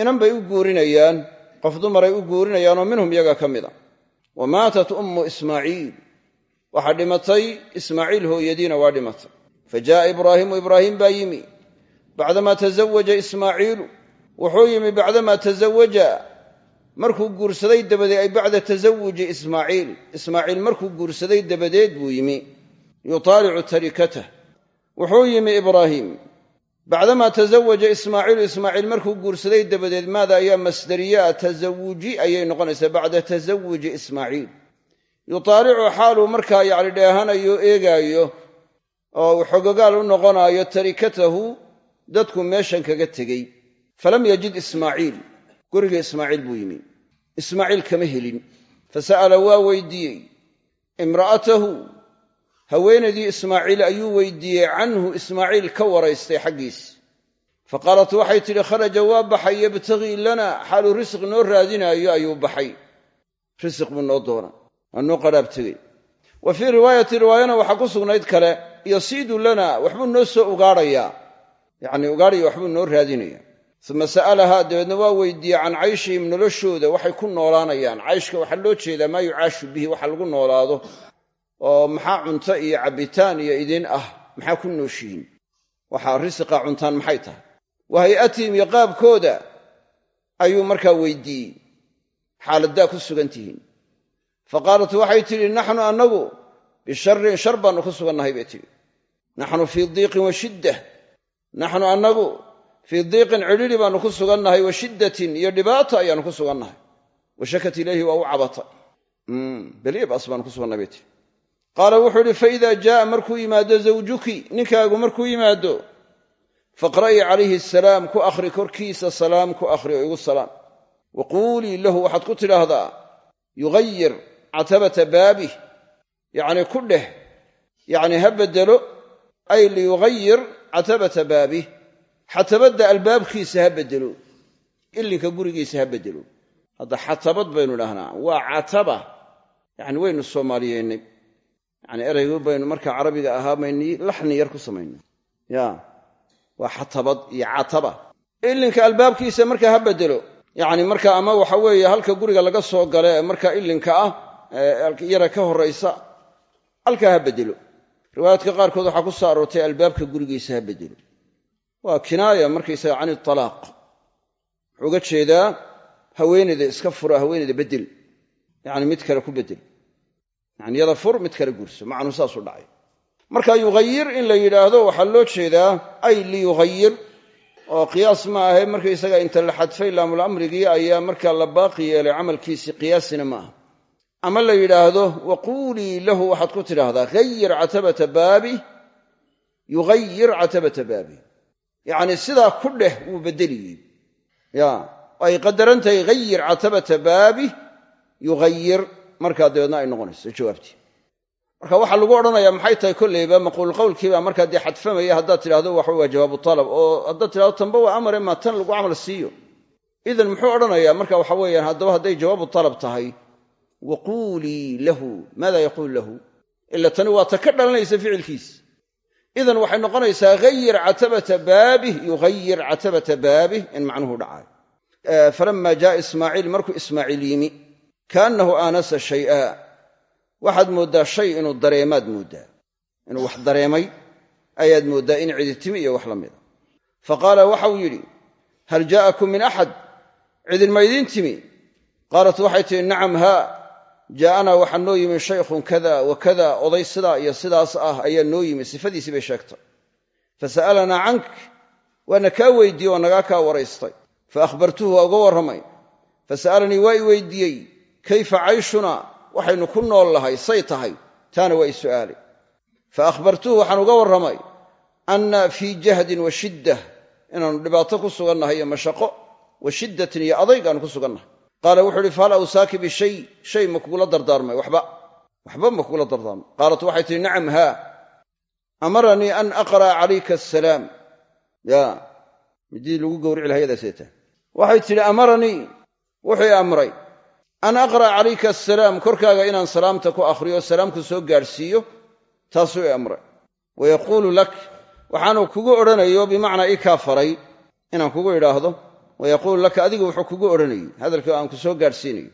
Inan bay u guurinayaan qof dumaray u guurinayaanoo minhum iyaga ka mid a wa maatat ummu ismaaciil waxaa dhimatay ismaaciil hooyadiina waa dhimatay fa jaa'a ibraahiimu ibraahiim baa yimi bacdamaa tazawaja ismaaciilu wuxuu yimi bacdamaa tazawaja markuu guursaday dabadeed ay bacda tasawuji ismaaciil ismaaciil markuu guursaday dabadeed buu yimi yutaalicu tarikatah wuxuu yimi ibraahiim bacdamaa tazawaja ismaaciilu ismaaciil markuu guursaday dabadeed maada ayaa masdariyaa tasawuji ayay noqonaysaa bacda tasawuji ismaaciil yutaalicu xaaluu markaa yacni dheehanayo eegaayo oo uu xogogaal u noqonaayo tarikatahu dadku meeshan kaga tegey. Falam yajid ismaaciil. Guriga ismaaciil buu yimi. Ismaaciil kama helin. Fasa'ala waa weydiiyey. Imra'atahu. Haweenaydii ismaaciil ayuu weydiiyey canhu ismaaciil ka waraystay xaggiis. Fa qaalat waxay tidhi kharaja waa baxay yabtagii lana xaaluu risq noo raadinaayo ayuu baxay. Risiq buu noo doona waa noo qadhaab tegey. Wa fii riwaayati riwaayana waxaa ku sugnayd kale yasiidu lana waxbuu noo soo ugaadhayaa yacnii ugaadhaya waxbuu noo raadinaya. Uma sa'alahaa dabeedna waa weydiiyey can cayshihim noloshooda waxay ku noolaanayaan. Cayshka waxaa loo jeedaa maa yucaashu bihi waxa lagu noolaado. Oo maxaa cunto iyo cabbitaan iyo idin ah maxaa ku nooshihiin waxaa risiqa cuntaan maxay tahay? Wa hay'atihim iyo qaabkooda ayuu markaa weydiiyey. Xaaladdaa ku sugan tihiin. Fa qaalat waxay tidhi naxnu annagu bisharrin shar baannu ku sugannahay bay tidhi naxnu fii diiqin wa shiddah. Naxnu annagu fii diiqin cidhidhi baannu ku sugannahay wa shiddatin iyo dhibaato ayaannu ku sugannahay. Wa shakat ilayhi waa u cabatay beliya baas baannu ku sugannahay bay tihi qaala wuxuu idhi faida jaaa markuu yimaado zawjuki ninkaagu markuu yimaado faqra'ii calayhi asalaam ku akhri korkiisa salaam ku akhri oo igu salaam. Wa quulii lahu waxaad ku tidhaahdaa yugayir catabata baabih yacni ku dheh yacni ha beddelo ay liyugayir catabata baabih xatabadda albaabkiisa ha beddelo ilinka gurigiisa ha beddelo. Hadda xatabad baynu idhahnaa waa cataba yacni waynu soomaaliyeennay yani eraygu baynu markaa carabiga ahaa bayni laxni yar ku samaynay. Ya waa xatabad iyo cataba. Ilinka albaabkiisa markaa ha bedelo yani marka ama waxa weeye halka guriga laga soo gale ee markaa ilinka ah yara ka horaysa halkaa ha bedelo riwaayaadka qaarkood waxaa ku soo aroortay albaabka gurigiisa ha bedelo. Waa kinaaya markaysaga can italaaq wuxuu uga jeedaa haweenayda iska fura haweenayda bedel. Yani mid kale ku bedel. Yani yada fur mid kale guurso. Macnuu saasuu dhacay. Marka yugayir in la yidhaahdo waxaa loo jeedaa ay liyugayir oo qiyaas ma ahe markaysaga inta la xadfay laamul amrigii ayaa markaa la baaqi yeelay camalkiisii qiyaasina ma aha ama la yidhaahdo waquulii lahu waxaad ku tidhaahdaa gayir catabata baabi yugayir catabata baabi. Yacni sidaa ku dheh wuu beddeliyey ya ay qadarantahay hayir catabata baabih yughayir markaa dabeedna ay noqonayso jawaabtii. Marka waxaa lagu odhanayaa maxay tahay kolleyba maquul qowlkiibaa markaa dee xadfamaya? Haddaad tidhahdo waxa waa jawaabu talab. Oo haddaad tidhahdo tanba waa amare maa tan lagu camal siiyo. Idan muxuu odhanayaa? Marka waxa weeyaan haddaba hadday jawaabu talab tahay waquulii lahu maada yaquul lahu ila tani waa ta ka dhalanaysa ficilkiis idan waxay noqonaysaa hayir catabata baabih yughayir catabata baabih in macnuhu dhacayo falama jaa ismaaciil markuu ismaaciil yimi kaannahu aanasa shay'a waxaad mooddaa shay inuu dareemaad mooddaa inuu wax dareemay ayaad mooddaa in cidi timi iyo wax la mida fa qaala waxau yidhi hal jaa'akum min axad cidinma idiin timi qaalat waxay tihi nacam haa jaa'anaa waxaa noo yimi shaykhun kada wa kada oday sidaa iyo sidaas ah ayaa noo yimi sifadiisii bay sheegtay. Fa sa'alanaa cank waana kaa weydiiyey oo nagaa kaa waraystay. Fa akhbartuhu waa uga warramay. Fa sa'alanii waa i weydiiyey kayfa cayshunaa waxaynu ku nool lahay say tahay. Taana waa i su'aalay. Fa akhbartuhu waxaan uga warramay anna fii jahdin wa shiddah inaannu dhibaato ku sugannahay iyo mashaqo wa shiddatin iyo adayg aanu ku sugannahay qaala wuxuu uhi fahal awsaaki bishay shay ma kugula dardaarmay waxba waxba ma kugula dardaarmay. Qaalat waxay tihi nacam haa amaranii an aqra'a calayka asalaam ya midii lagu gowrici laha yadaa seetaa. Waxay tidhi amaranii wuxuu i amray an aqra'a calayka asalaam korkaaga inaan salaamta ku akhriyo salaamku soo gaadhsiiyo taasuu i amray. Wayaquulu lak waxaanu kugu odhanayo bimacnaa i kaa faray inaan kugu idhaahdo wayaquulu laka adigu wuxuu kugu odhanayey hadalka aan ku soo gaadhsiinayo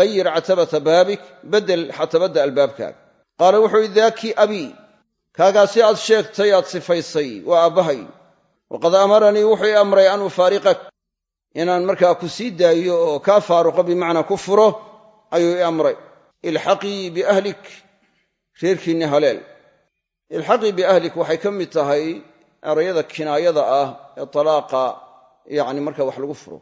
hayir catabata baabik beddel xatabadda albaabkaaga qaala wuxuu yidhi daakii abii kaagaasi aad sheegtay aad sifaysay waa aabbahay waqad amaranii wuxuu i amray an ufaariqak inaan markaa ku sii daayo oo kaa faaruqo bimacnaa ku furo ayuu i amray ilxaqii biahlik reerkiinni haleel ilxaqii biahlik waxay ka mid tahay erayada kinaayada ah ee talaaqa yacni marka wax lagu furo.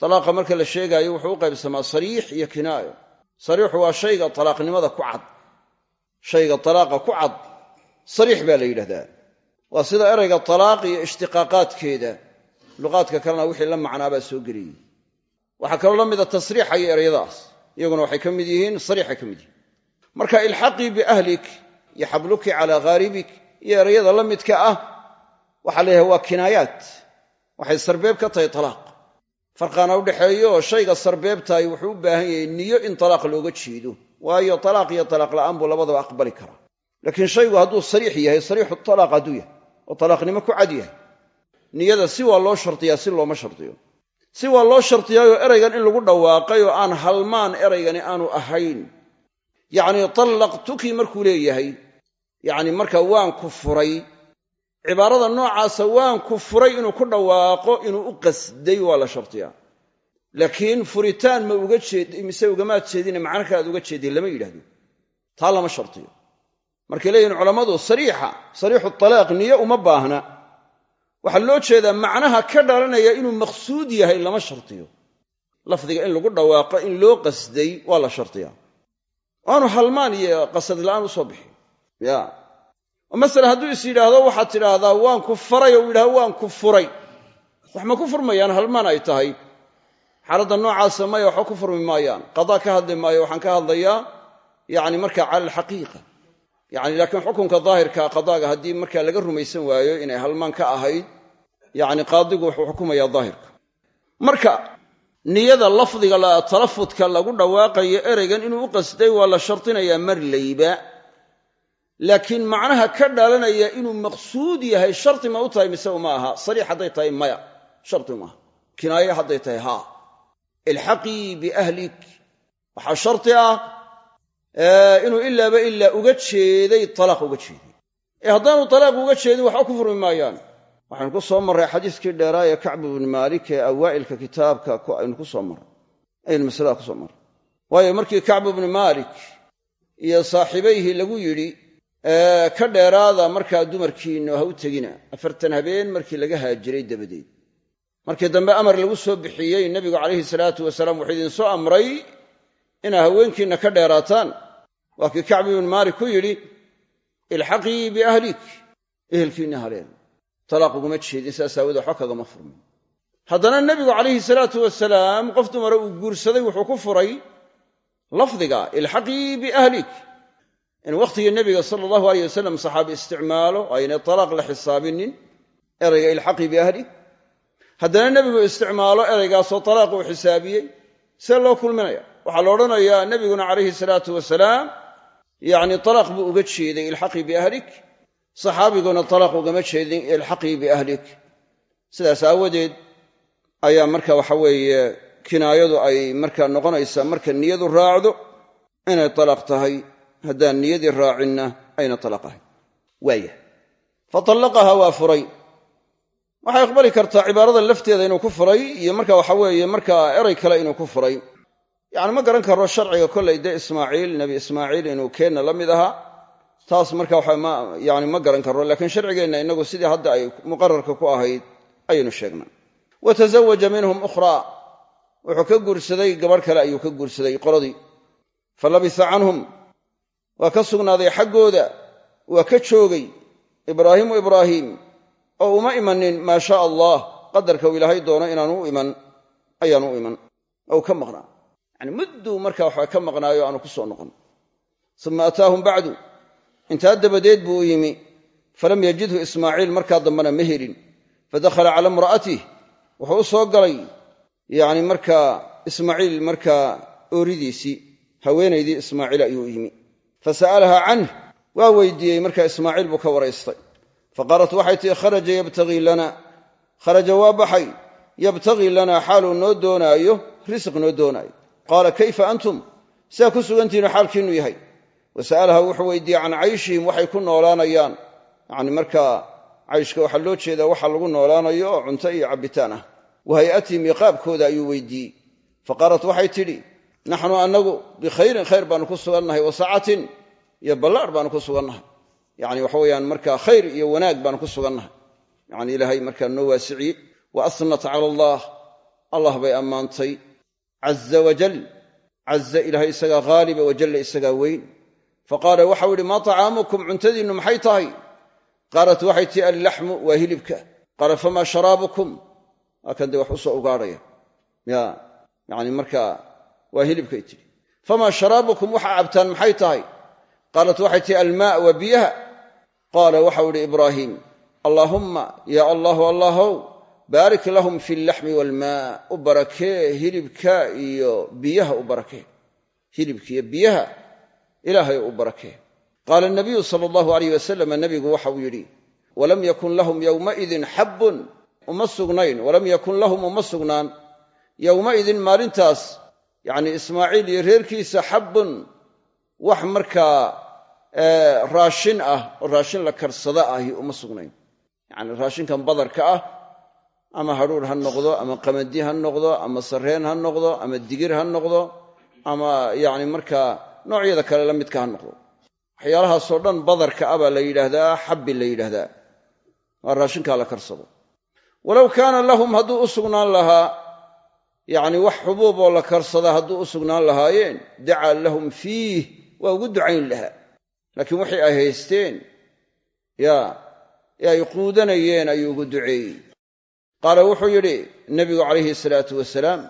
Talaaqa marka la sheegaayo wuxuu u qaybsamaa sariix iyo kinaayo. Sariixu waa shayga talaaqnimada ku cad. Shayga talaaqa ku cad sariix baa la yidhahdaa. Waa sida erayga talaaq iyo ishtiqaaqaadkeeda. Luqaadka kalena wixii la macnaabaa soo geliyey. Waxaa kaloo la mida tasriixa iyo erayadaas iyaguna waxay ka mid yihiin sariixay ka mid yihiin. Marka ilxaqii biahlik iyo xabluki calaa ghaaribik iyo erayada la midka ah waxaa la yidhaha waa kinaayaat waxay sarbeeb ka tahay talaaq. Farqaana u oo shayga sarbeebtahay wuxuu u baahan yahay niyo in talaaq looga jeedo. Waayo talaaq iyo talaaq la'aan buu labadaba aqbali karaa. Laakiin shaygu hadduu sariix yahay sariixu talaaq hadduu yahay oo talaaqnimo ku cad yahay. Niyada si waa loo shardiyaa si looma shardiyo si waa loo shardiyaayoo eraygan in lagu dhawaaqay oo aan halmaan eraygani aanu ahayn. Yacnii tallaqtukii markuu leeyahay yacni marka waan ku furay cibaarada noocaasa waan ku furay inuu ku dhawaaqo inuu u qasday waa la shardiyaa laakiin furitaan ma uga jeed mise ugamaad jeedine macno kale aad uga jeedin lama yidhahdo taa lama shardiyo markay leeyihiin culammadu sariixa sariixu talaaq niyo uma baahna. Waxaa loo jeedaa macnaha ka dhalanaya inuu maqsuud yahay lama shardiyo lafdiga in lagu dhawaaqo in loo qasday waa la shardiyaa waanu halmaan iyo qasad la'aan u soo bixi. Ya oo masalan hadduu is yidhaahdo waxaad tidhaahdaa waan ku faray oo u yidhahdo waan ku furay. Wax ma ku furmayaan halmaan ay tahay? Xaaladda noocaasa maya waxba ku furmi maayaan. Qadaa ka hadli maayo waxaan ka hadlayaa yacni marka cala alxaqiiqa. Yacni laakiin xukunka daahirka qadaaga haddii markaa laga rumaysan waayo inay halmaan ka ahayd yacni qaadigu wuxuu xukumayaa daahirka. Marka niyada lafdiga talafudka lagu dhawaaqayo ereygan inuu u qasday waa la shardinayaa marlayba laakiin macnaha ka dhalanaya inuu maqsuud yahay shardi ma u tahay mise uma aha sariix hadday tahay maya. Shardi maaha. Kinaaye hadday tahay haa. Ilxaqii biahlik waxaa shardi ah inuu ilaaba ilaa uga jeeday talaaq uga jeeday. Ee haddaanu talaaq uga jeedin waxba ku furmi maayaan? Waxaynu ku soo marray xadiiskii dheeraa ee kacbu bni maalik ee awaa'ilka kitaabka aynu ku soo marray. Aynu masalada ku soo marray. Waayo markii kacbu bni maalik iyo saaxiibayhi lagu yidhi ka dheeraada markaa dumarkiinnu ha u tegina. Afartan habeen markii laga haajiray dabadeed. Markii dambe amar lagu soo bixiyey nebigu calayhi salaatu wasalaam wuxuu idin soo amray inaa haweenkiinna ka dheeraataan. Waa kii kacbi ibnu maalik ku yidhi ilxaqii biahlik ehelkiinna haleen. Talaaq uguma jeedin saas aawoodee waxba kagama furmin. Haddana nebigu calayhi salaatu wasalaam qof dumara uu guursaday wuxuu ku furay lafdiga ilxaqii biahlik in wakhtigii nebiga sala allahu aleyh wasalam saxaabi isticmaalo aynay talaaq la xisaabinin erayga ilxaqii biahlik haddana nebigu isticmaalo eraygaasoo talaaq uu xisaabiyey see loo kulminaya. Waxaa la odhanayaa nebiguna calayhi salaatu wasalaam yacni talaaq buu uga jeeday ilxaqii biahlik saxaabiguna talaaq ugama jeedin ilxaqii biahlik sidaas aawadeed ayaa marka waxa weeye kinaayadu ay marka noqonaysaa marka niyadu raacdo inay talaaq tahay haddaan niyadii raacinna ayna talaaq ahay waaya fa tallaqaha waa furay. Waxay aqbali kartaa cibaarada lafteeda inuu ku furay iyo marka waxa weeye markaa eray kale inuu ku furay. Yacni ma garan karo sharciga kollay dee ismaaciil nebi ismaaciil inuu keenna la mid ahaa. Taas marka waxa yani ma garan karo laakiin sharcigeenna inagu sidii hadda ay muqararka ku ahayd ayaynu sheegnay wa tazawaja minhum ukhraa. Wuxuu ka guursaday gabadh kale ayuu ka guursaday qoladii. Fa labisa canhum waa ka sugnaaday xaggooda waa ka joogay ibraahimu ibraahiim oo uma imanin maa shaa allah qadarka uu ilaahay doono inaanu u iman ayaanu u iman. Oo ka maqnaa. Yani mudduu marka waxa ka maqnaayo aanu ku soo noqon. Uma ataahum bacdu. Intaa dabadeed buu u yimi falam yajidhu ismaaciil markaa dambena ma helin. Fadakhala cala imra'atih wuxuu u soo galay yacni markaa ismaaciil markaa ooridiisii haweenaydii ismaaciil ayuu u yimi fasa'alaha canh waa weydiiyey markaa ismaaciil buu ka waraystay. faqaalat waxay tihi kharaja yabtagii lana. Kharaja waa baxay. Yabtagii lanaa xaaluu noo doonaayo risiq noo doonaayo. Qaala kayfa antum? Siaa ku sugantihiinu xaalkiinnu yahay. Wa sa'alaha wuxuu weydiiyey can cayshihim waxay ku noolaanayaan. Yacni markaa cayshka waxaa loo jeedaa waxa lagu noolaanayo oo cunto iyo cabbitaan ah. Wa hay'atihim iyo ayuu weydiiyey. Faqaalat waxay tidhi naxnu annagu bikhayrin khayr baannu ku sugannahay wa sacatin iyo ballaadh baannu ku sugannahay. Yacni waxa weeyaan markaa khayr iyo wanaag baannu ku sugannahay. Yacni ilaahay markaa noo waasiciyey wa asnat cala allah. Allah bay ammaantay. Caza wajal caza ilaahay isagaa haaliba wajalla isagaa weyn. Faqaala waxau yidhi maa طacaamukum cuntadiinnu maxay tahay? Qaalat waxay tihi allaxmu waa hilibka. Qaala famaa sharaabukum? Waa kan dee wax yani waa hilibkay tidhi. Famaa sharaabukum waxa cabtaan maxay tahay? Qaalat waxay tihi almaa waa biyaha. Qaala waxau idhi ibraahiim allaahumma ya allahu allahow baarik lahum fi allaxmi waalmaa u barakee hilibka iyo biyaha u barakee. Hilibkiiyo biyaha ilaahay u barakee. Qaala nabiyu sala allahu alayh wasalam nebigu waxauu yidhi walam yakun lahum yowmaidin xabbun uma sugnayn walam yakun lahum uma sugnaan. Yowmaidin maalintaas yacni ismaaciil iyo reerkiisa xabbun wax markaa raashin ah oo raashin la karsada ahi uma sugnayn. Yacni raashinkan badarka ah ama hadhuur ha noqdo ama qamadi ha noqdo ama sarreen ha noqdo ama digir ha noqdo ama yacni markaa noocyada kale la midka ha noqdo. Waxyaalahaasoo dhan badarka ah baa la yidhaahdaa xabbi la yidhaahdaa. Waa raashinkaa la karsado. Walow kaana lahum hadduu u sugnaan lahaa yacni wax xubuuboo la karsada hadduu u sugnaan lahaayeen dacaa lahum fiih waa ugu ducayn lahaa. Laakiin waxay ay haysteen yaa ee ay quudanayeen ayuu ugu duceeyey. Qaala wuxuu yidhi nebigu calayhi salaatu wasalaam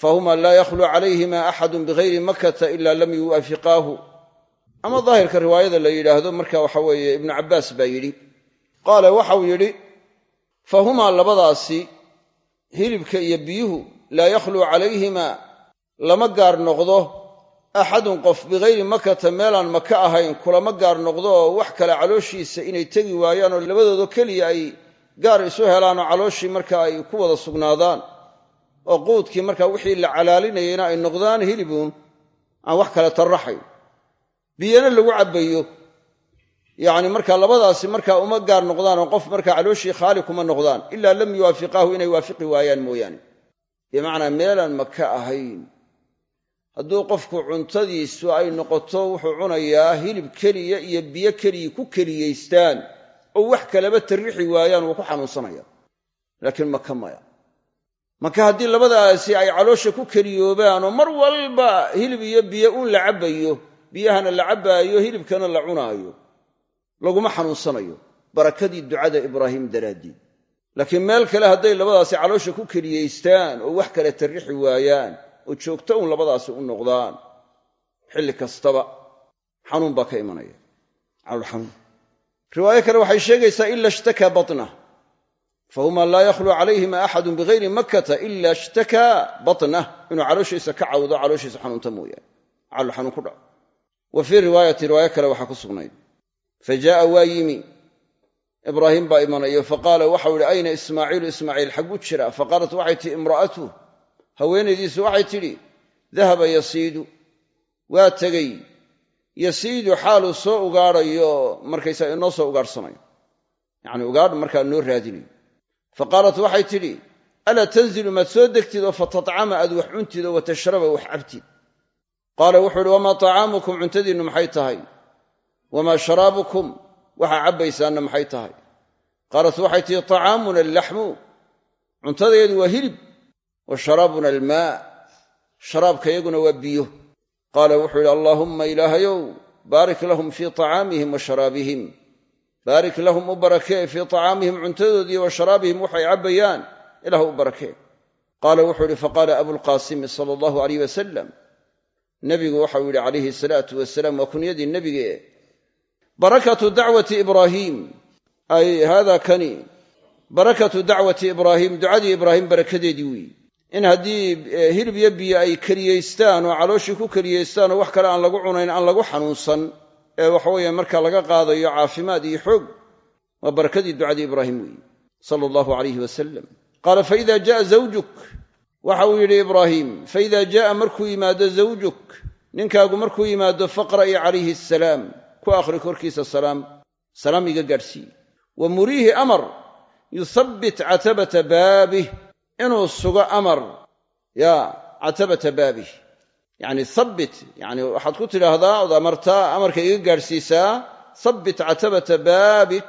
fahuma laa yakhluu calayhima axadun bigayri makkata ila lam yuwaafiqaahu. Ama daahirka riwaayada la yidhaahdo marka waxa weeye ibnu cabbaas baa yidhi qaala waxau yidhi fahumaa labadaasi hilibka iyo biyuhu laa yakhluu calayhima lama gaar noqdo. Axadun qof bikayri makkata meelaan maka ahayn kulama gaar noqdo. Oo wax kale calooshiisa inay tegi waayaan oo labadoodo keliya ay gaar isu helaanoo calooshii marka ay ku wada sugnaadaan. Oo quudkii marka wixii la calaalinayayna ay noqdaan hilibuun aan wax kale tarraxayn. Biyana lagu cabbayo. Yacni marka labadaasi marka uma gaar noqdaan oo qof marka calooshii khaali kuma noqdaan ilaa lam yuwaafiqaahu inay waafiqi waayaan mooyaane bimacnaa meelaan maka ahayn. Hadduu qofku cuntadiisu ay noqoto wuxuu cunayaa hilib keliya iyo biyo keliya ku keliyaystaan oo wax kaleba tarrixi waayaan wuu ku xanuunsanaya. Laakiin maka maya. Maka haddii labadaasi ay caloosha ku keliyoobaan oo mar walba hilib iyo biyo uun la cabbayo biyahana la cabbaayo hilibkana la cunaayo laguma xanuunsanayo. Barakadii ducada ibraahim daraaddeed laakiin meel kale hadday labadaasi caloosha ku keliyaystaan oo wax kale tarrixi waayaan oo joogto un labadaasi u noqdaan xilli kastaba xanuun baa ka imanaya. Calolxanuun riwaayo kale waxay sheegaysaa ila ishtakaa batnah fahuma laa yakhluu calayhima axadun bigayri makkata ila ishtakaa batnah inuu calooshiisa ka cawdo calooshiisa xanuunta mooyaane. Calol xanuun ku dhaco. Wa fii riwaayati riwaayo kale waxaa ku sugnayd. Fa jaa'a waa yimi ibraahim baa imanayo faqaala waxau ihi ayna ismaaciilu ismaaciil xagguu jira? Faqaalat waxay tihi imra'atuh haweenaydiisu waxay tidhi dahaba yasiidu. Waa tegey yasiidu xaaluu soo ugaadhayo markaysaa inoo soo ugaadhsanayo yacni ugaadh markaa noo raadinayo. Fa qaalat waxay tidhi alaa tanzilu maad soo degtid oo fatatcama aad wax cuntid oo watashraba wax cabtid. Qaala wuxuu uhi wamaa tacaamukum cuntadiinnu maxay tahay? Wamaa sharaabukum waxaa cabbaysaanna maxay tahay? Qaalat waxay tihi tacaamuna allaxmu. Cuntadeedu waa hilib wa sharaabuna almaa. Sharaabkayaguna waa biyo. Qaala wuxuu yidhi allaahumma ilaahayow baarik lahum fii tacaamihim wa sharaabihim. Baarik lahum u barakee fii tacaamihim cuntadoodii wa sharaabihim waxay cabbayaan. Ilah u barakee qaala wuxuu yidhi faqaala abulqaasimi sala allahu alayh wasalam nebigu waxau yidhi calayhi salaatu wasalaam waa kunyadii nebige barakatu dacwati ibraahiim ay haada kani. Barakatu dacwati ibraahiim ducadii ibraahim barakadeedii weeyi in haddii hilib iyo biyo ay keliyaystaan oo calooshii ku keliyaystaan oo wax kale aan lagu cunayn aan lagu xanuunsan ee waxaweeye marka laga qaadayo caafimaad iyo xoog waa barakadii ducadii ibraahim weeyi sala allahu alayhi wasalam qaala faida ja'a zawjuk? Waxa uu yidhi ibraahim faida ja'a markuu yimaado zawjuk ninkaagu markuu yimaado faqra'i calayhi asalaam ku akhri korkiisa salaam salaam iga gaadhsiiye wa muriihi amar yuhabbit catabata baabih inuu sugo amar ya catabata baabih. Yacni habbit yani waxaad ku tidhaahdaa ood amartaa amarka iga gaadhsiisaa habbit catabata baabik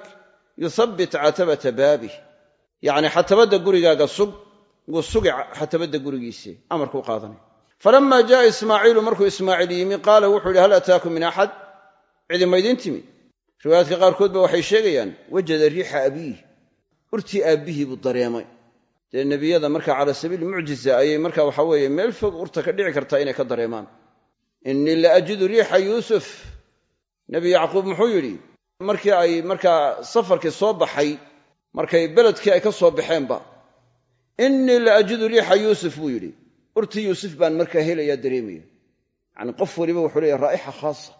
yuhabbit catabata baabih. Yacni xatabadda gurigaaga sug wuu sugi xatabadda gurigiisii amarkuu qaadanay. Falama ja'a ismaaciilu markuu ismaaciil yimi qaala wuxuu yidhi hal ataakum min axad cidi maydin timi. Riwaayaadka qaarkood waxay sheegayaan wajada riixa abiih. Urtii aabbihii buu dareemay. Dee nebiyada marka cala sabiili mucjiza ayay marka waxa weeye meel fog urta ka dhici kartaa inay ka dareemaan. Innii la ajidu riixa yuusuf. Nebi yacquub muxuu yidhi markii ay markaa safarkii soo baxay markay beledkii ay ka soo baxeenba innii la ajidu riixa yuusuf buu yidhi. Urtii yuusuf baan markaa helayaa dareemaya yacni qof weliba wuxuu leeyahy raa'ixa khaasa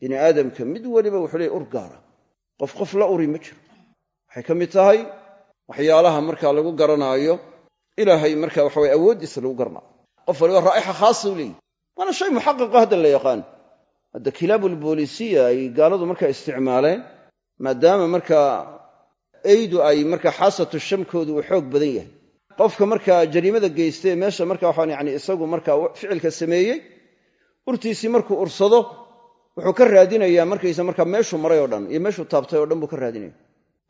bini aadamka mid weliba wuxuu leeyahy ur gaara. Qof qof la uri ma jiro. Waxay ka mid tahay waxyaalaha markaa lagu garanaayo ilaahay marka waxaweye awooddiisa lagu garanaayo qof waliba raa'ixa khaasa u leeyihi waana shay muxaqiqo hadda la yaqaan. Hadda kilaabulboolisiya ay gaaladu markaa isticmaaleen maadaama markaa eydu ay markaa xaasatu shamkoodu uu xoog badan yahay. Qofka markaa jariimada geysta ee meesha marka waxaan yani isagu markaa ficilka sameeyey urtiisii markuu ursado wuxuu ka raadinayaa markaysa markaa meeshuu maray oo dhan iyo meeshuu taabtay oo dhan buu ka raadinaya.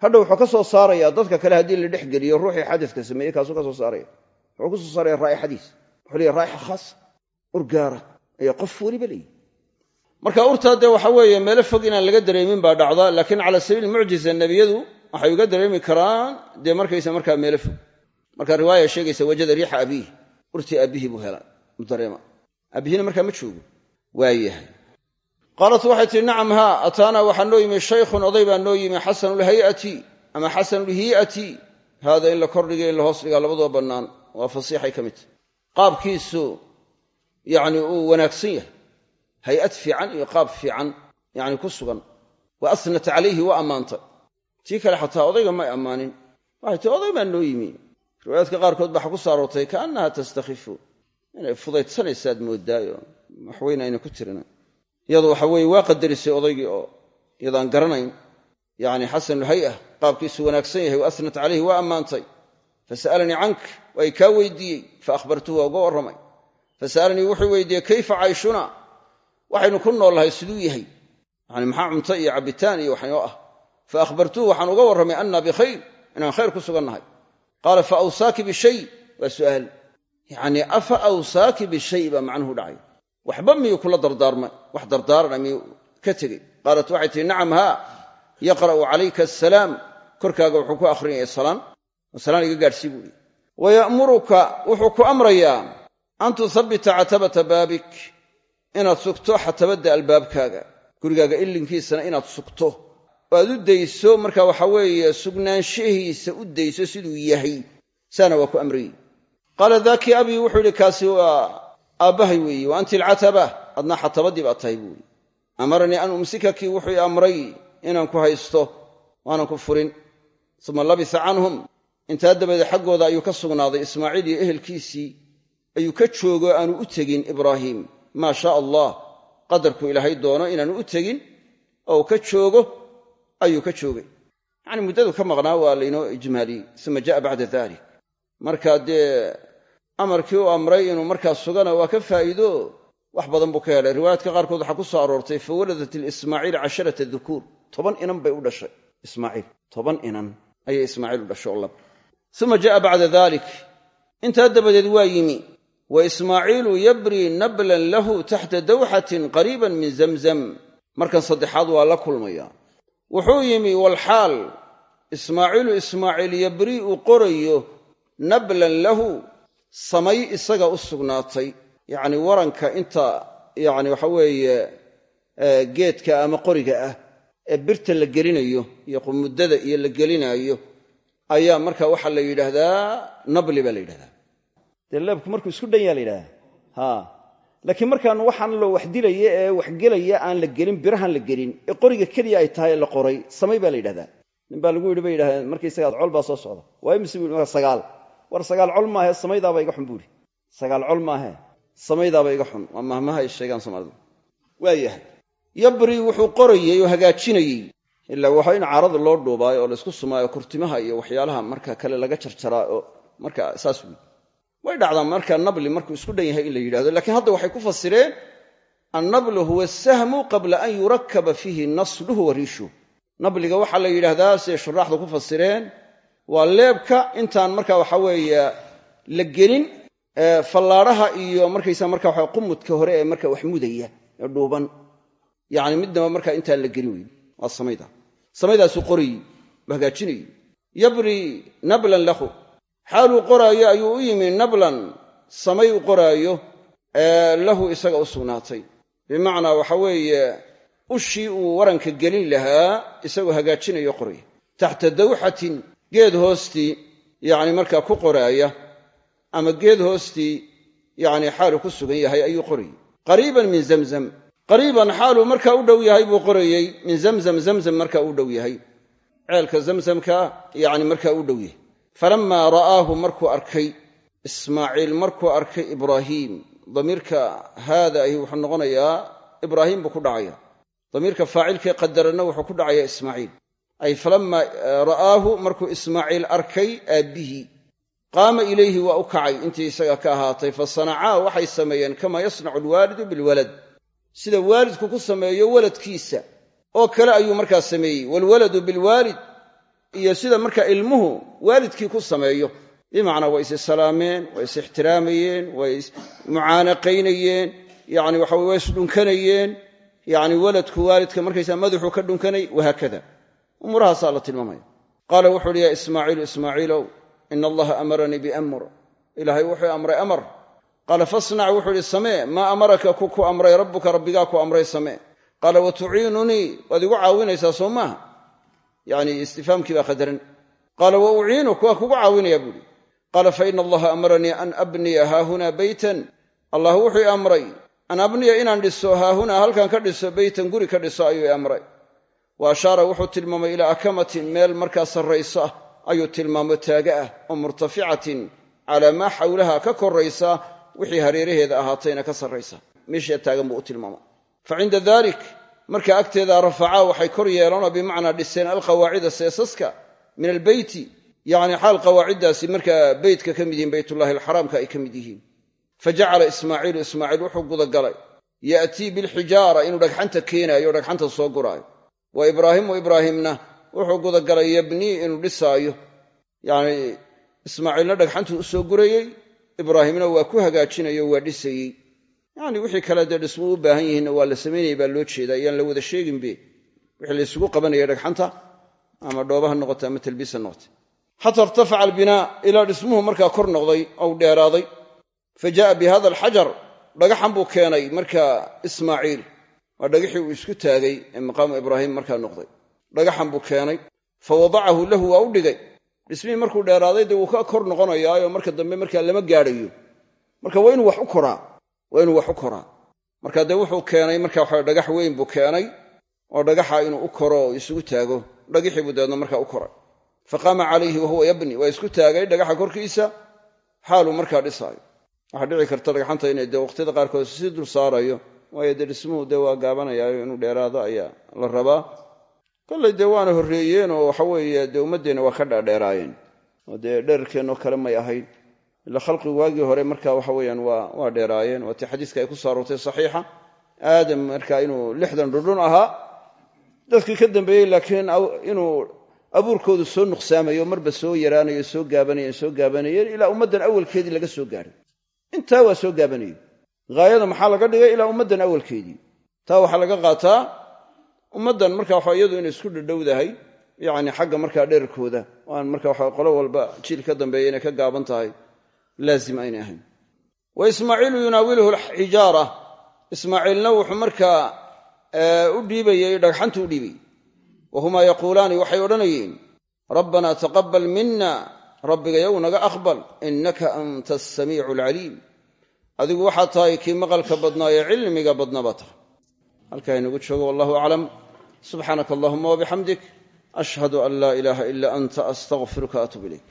Hadha wuxuu ka soo saarayaa dadka kale haddii la dhex geliyo ruuxii xadadka sameeyey kaasuu ka soo saaraya. Wuxuu ka soo saaraya raa'ixadiisa wuxuu leeyahy raa'ixa khaasa ur gaara ayaa qof weliba leeyihi marka urtaa dee waxa weeye meelo fog inaan laga dareemin baa dhacda laakiin cala sabiil mucjiza nebiyadu waxay uga dareemi karaan dee markaysa markaa meelo fog. Marka riwaaya sheegaysa wajada riixa abiih urtii aabbihii buu hela dareema aabihiina markaa ma joogo waayahay qaalat waxay tihi nacam haa ataanaa waxaa noo yimi shaykhun oday baa noo yimi xasanulhay'ati ama xasanulhii'ati haada in la kordhiga in la hoos dhigaa labaduba bannaan. Waa fasiixay ka mid. Tahy qaabkiisu yacni uu wanaagsan yahay. Hay'ad fiican iyo qaab fiican yacni ku sugan. Wa asnat calayhi waa ammaantay tii kale xataa odayga may ammaanin. Waxay tihi oday baa noo yimi. Riwaayaadka qaarkood baa ku soo aroortay kaannaha tastakhifu inay fudaydsanaysaad moodaayo waxweyne ayna ku tirina iyadu waxa weeye waa qadarisay odaygii oo iyadaan garanayn. Yacni xasanulhay'a qaabkiisu wanaagsan yahay wa asnat calayhi waa ammaantay. Fasa'alanii cank way kaa weydiiyey fa akhbartuhu waa uga warramay. Fasa'alanii wuxuu weydiiyey kayfa cayshuna waxaynu ku noolnahay siduu yahay. Yani maxaa cunto iyo cabbitaan iyo waxnoo ah. Fa akhbartuhu waxaan uga warramay anna bikhayr inaan khayr ku sugannahay qaala fa awsaaki bishay waa su'aal. Yacnii afa awsaaki bishay baa macnuhu dhacay waxba miyuu kula dardaarmay? Wax dardaarana miyuu ka tegey? Qaalat waxay tihi nacam haa yaqra'u calayka asalaam korkaaga wuxuu ku akhrinaya salaan. Salaan iga gaadhsii buu ihi wa ya'muruka wuxuu ku amrayaa an tuthabbita catabata baabik inaad sugto xatabadda albaabkaaga. Gurigaaga ilinkiisana inaad sugto. Oo aad u dayso marka waxa weeye sugnaanshahiisa u dayso siduu yahay. Saana waa ku amrayey qaala daaki abii wuxuu yidhi kaasi waa aabbahay weeye wa anti alcataba adna xatabadii tahay buu yidhi amaranii an umsikaki wuxuu i amray inaan ku haysto waanan ku furin. Uma labisa canhum. Intaa dabadeed xaggooda ayuu ka sugnaaday ismaaciil iyo ehelkiisii ayuu ka joogo aanu u tegin ibraahiim maa shaa allah qadarku ilaahay doono inaanu u tegin oo ka joogo ayuu ka joogay. Yacni muddadu ka maqnaa waa laynoo ijmaaliyey uma ja'a bacda dalik marka dee amarkii u amray inuu markaa sugana waa ka faa'iido. Wax badan buu ka helay. Riwaayaadka qaarkood waxaa ku soo aroortay fa waladat ilismaaciil casharata dukuur toban inan bay u dhashay ismaaciil toban inan ayay ismaaciil u dhashay oo lab. Uma ja'a bacda dalik intaa dabadeed waa yimi. Wa ismaaciilu yabrii nablan lahu taxta dawxatin qariiban min zamzam. Markan saddexaad waa la kulmaya. Wuxuu yimi walxaal ismaaciilu ismaaciil yabrii uu qorayo nablan lahu samay isaga u sugnaatay. Yacni waranka inta yacni waxa weeye geedka ama qoriga ah ee birta la gelinayo iyo qumuddada iyo la gelinaayo ayaa marka waxaa la yidhaahdaa nabli baa la yidhahdaa dee leebku markuu isku dhan yaa la yidhahdaa ha. Laakiin markaan waxaan loo wax dilaya ee wax gelaya aan la gelin birahaan la gelin ee qoriga keliya ay tahay la qoray samay baa la yidhahdaa nin baa lagu yidhi bay yidhahdeen markaysagaa col baa soo socda. Waa mise sagaal war sagaal col maahe samaydaaba iga xun buuhi sagaal col maahe samaydaaba iga xun. Waa mahmaha ay sheegaan soomaalidu. Waa yabri wuxuu qorayey oo hagaajinayey ilaa waxa in caarada loo dhuubaayo oo laysku sumaayo kurtimaha iyo waxyaalaha marka kale laga jarjaraa oo marka saas wey way dhacdaa marka nabli markuu isku dhan yahay in la yidhahdo lakiin hadda waxay ku fasireen annablu huwa asahmu qabla an yurakaba fiihi nasluhu wa riishuh nabliga waxaa la yidhaahdaa siday shuraaxdu ku fasireen waa leebka intaan marka waxa weeye la gelin fallaadhaha iyo markaysa marka waxa qumudka hore ee marka wax mudaya ee dhuuban. Yacni midnaba marka intaan la gelin weyn waa samayda. Samaydaasuu qorayey u hagaajinayey yabri nablan lahu. Xaaluu qoraayo ayuu u yimi nablan. Samay u qoraayo lahu isaga u sugnaatay. Bimacnaa waxa weeye ushii uu waranka gelin lahaa isagoo hagaajinayo qoraya. Taxta dawxatin geed hoostii yacni markaa ku qoraaya ama geed hoostii yacni xaaluu ku sugan yahay ayuu qorayey qariiban min zamzam. Qariiban xaaluu markaa u dhow yahay buu qorayey. Min zamzam zamzam markaa u dhow yahay. Ceelka zamzamka yacni markaa u dhow yahay. Falammaa ra'aahu markuu arkay ismaaciil markuu arkay ibraahiim damiirka haada ahi wuxuu noqonayaa ibraahiim buu ku dhacaya. Damiirka faacilkee qadaranna wuxuu ku dhacaya ismaaciil ay falammaa ra'aahu markuu ismaaciil arkay aabbihii. Qaama ilayhi waa u kacay. Intii isaga ka ahaatay fa sanacaa waxay sameeyeen kamaa yasnacu alwaalidu bilwalad. Sida waalidku ku sameeyo waladkiisa oo kale ayuu markaa sameeyey. Waalwaladu bilwaalid iyo sida markaa ilmuhu waalidkii ku sameeyo. Bimacnaa way is salaameen way is ixtiraamayeen way mucaanaqaynayeen yani waxa way isdhunkanayeen yani waladku waalidka markaysaa madaxuu ka dhunkanay wahaakada umuurahaasaa la tilmaamaya. Qaala wuxu uhi ya ismaaciilu ismaaciilow ina allaha amaranii biamr. Ilaahay wuxuu amray amar. Qaala fasnac wuxuu ihi samee maa amaraka ku ku amray rabbuka rabbigaa ku amray samee. Qaala wa tuciinunii waad igu caawinaysaa soo maaha yani istifaamkii baa qadaran qaala wa uciinuk waa kugu caawinaya buuhi qaala faina allaha amaranii an abniya haahuna beytan allah wuxuu i amray an abniya inaan dhiso haahunaa halkan ka dhiso beytan guri ka dhiso ayuu amray wa ashaara wuxuu tilmaamay ilaa akamatin meel markaa sarrayso ah ayuu tilmaamo taaga ah oo murtaficatin calaa maa xawlaha ka koraysa wixii hareeraheeda ahaatayna ka sarraysa. Meeshaa taagan buu u tilmaama fa cinda dalik markaa agteeda rafacaa waxay kor yeelanoo bimacnaa dhiseen alqawaacida seesaska min albeyti yacni xaal qawaaciddaasi markaa beytka ka mid yihiin beytullahi alxaraamka ay ka mid yihiin. Fa jacala ismaaciilu ismaaciil wuxuu gudagalay ya'tii bilxijaara inuu dhagxanta keenaayo dhagxanta soo guraayo wa ibraahimu ibraahimna. Wuxuu gudagalay yabnii inuu dhisaayo. Yacni ismaaciilna dhagxantuu u soo gurayey ibraahimna waa ku hagaajinayo waa dhisayey. Yacni wixii kale dee dhismuu u baahan yihiinna waa la samaynaya baa loo jeedaa. Ayaan la wada sheeginbe wixii la ysugu qabanaya dhagxanta ama dhooba ha noqote ama talbiis ha noqote xata irtafaca albinaa ilaa dhismuhu markaa kor noqday ou dheeraaday. Fa jaa'a bi hada alxajar dhagaxan buu keenay markaa ismaaciil waa dhagaxii uu isku taagay ee maqaamu ibraahim markaa noqday. Dhagaxan buu keenay fa wadacahu lahu waa u dhigay. Dhismihii markuu dheeraaday dee wuu ka kor noqonayaayo marka dambe markaa lama gaadhayo. Marka waa inuu wax u koraa waa inuu wax u koraa. Marka dee wuxuu keenay marka waxa dhagax weyn buu keenay oo dhagaxa inuu u koro oo isugu taago. Dhagixii buu dabeedna markaa u koray. Fa qaama calayhi wahuwa yabni waa isku taagay dhagaxa korkiisa xaaluu markaa dhisaayo. Waxaa dhici karta dhagxanta inay dee waqtiyada qaarkood si dul saarayo waayo dee dhismuhu dee waa gaabanayaayo inuu dheeraado ayaa la rabaa. Kollay dee waana horreeyeen oo waxa weeye dee ummaddeenna waa ka dhaadheeraayeen. Oo dee dherarkeennoo kale may ahayn. Ila khalqigu waagii hore marka waxa weeyaan waa dheeraayeen. Waa tii xadiiska ay ku soo aroortay saxiixa. Aadam marka inuu lixdan dhudhun ahaa. Dadkii ka dambeeyey laakiin inuu abuurkoodu soo nuqsaamayo marba soo yaraanayo soo gaabanayeen soo gaabanayeen ilaa ummaddan awalkeedii laga soo gaadhay intaa waa soo gaabanayey haayada maxaa laga dhigay ilaa ummaddan awalkeedii? Taa waxaa laga qaataa ummaddan marka waxa iyadu inay isku dhadhowdahay yacni xagga markaa dherarkooda aan marka waxa qolo walba jiil ka dambeeya inay ka gaaban tahay laazim aynay ahayn. Wa ismaaciilu yunaawiluhu alxijaara. Ismaaciilna wuxuu markaa u dhiibayey dhagxantu u dhiibayey wa humaa yaquulaani waxay odhanayeen rabbanaa taqabbal mina rabbigayow naga aqbal innaka anta asamiicu alcaliim adigu waxaad tahay kii maqalka badnaa ee cilmiga badna baa tahay. Halkaa inagu joogo wallahu aclam. Subxaanaka allahuma wabixamdik ashhadu an laa ilaaha ila anta astaqfiruka atub ilayk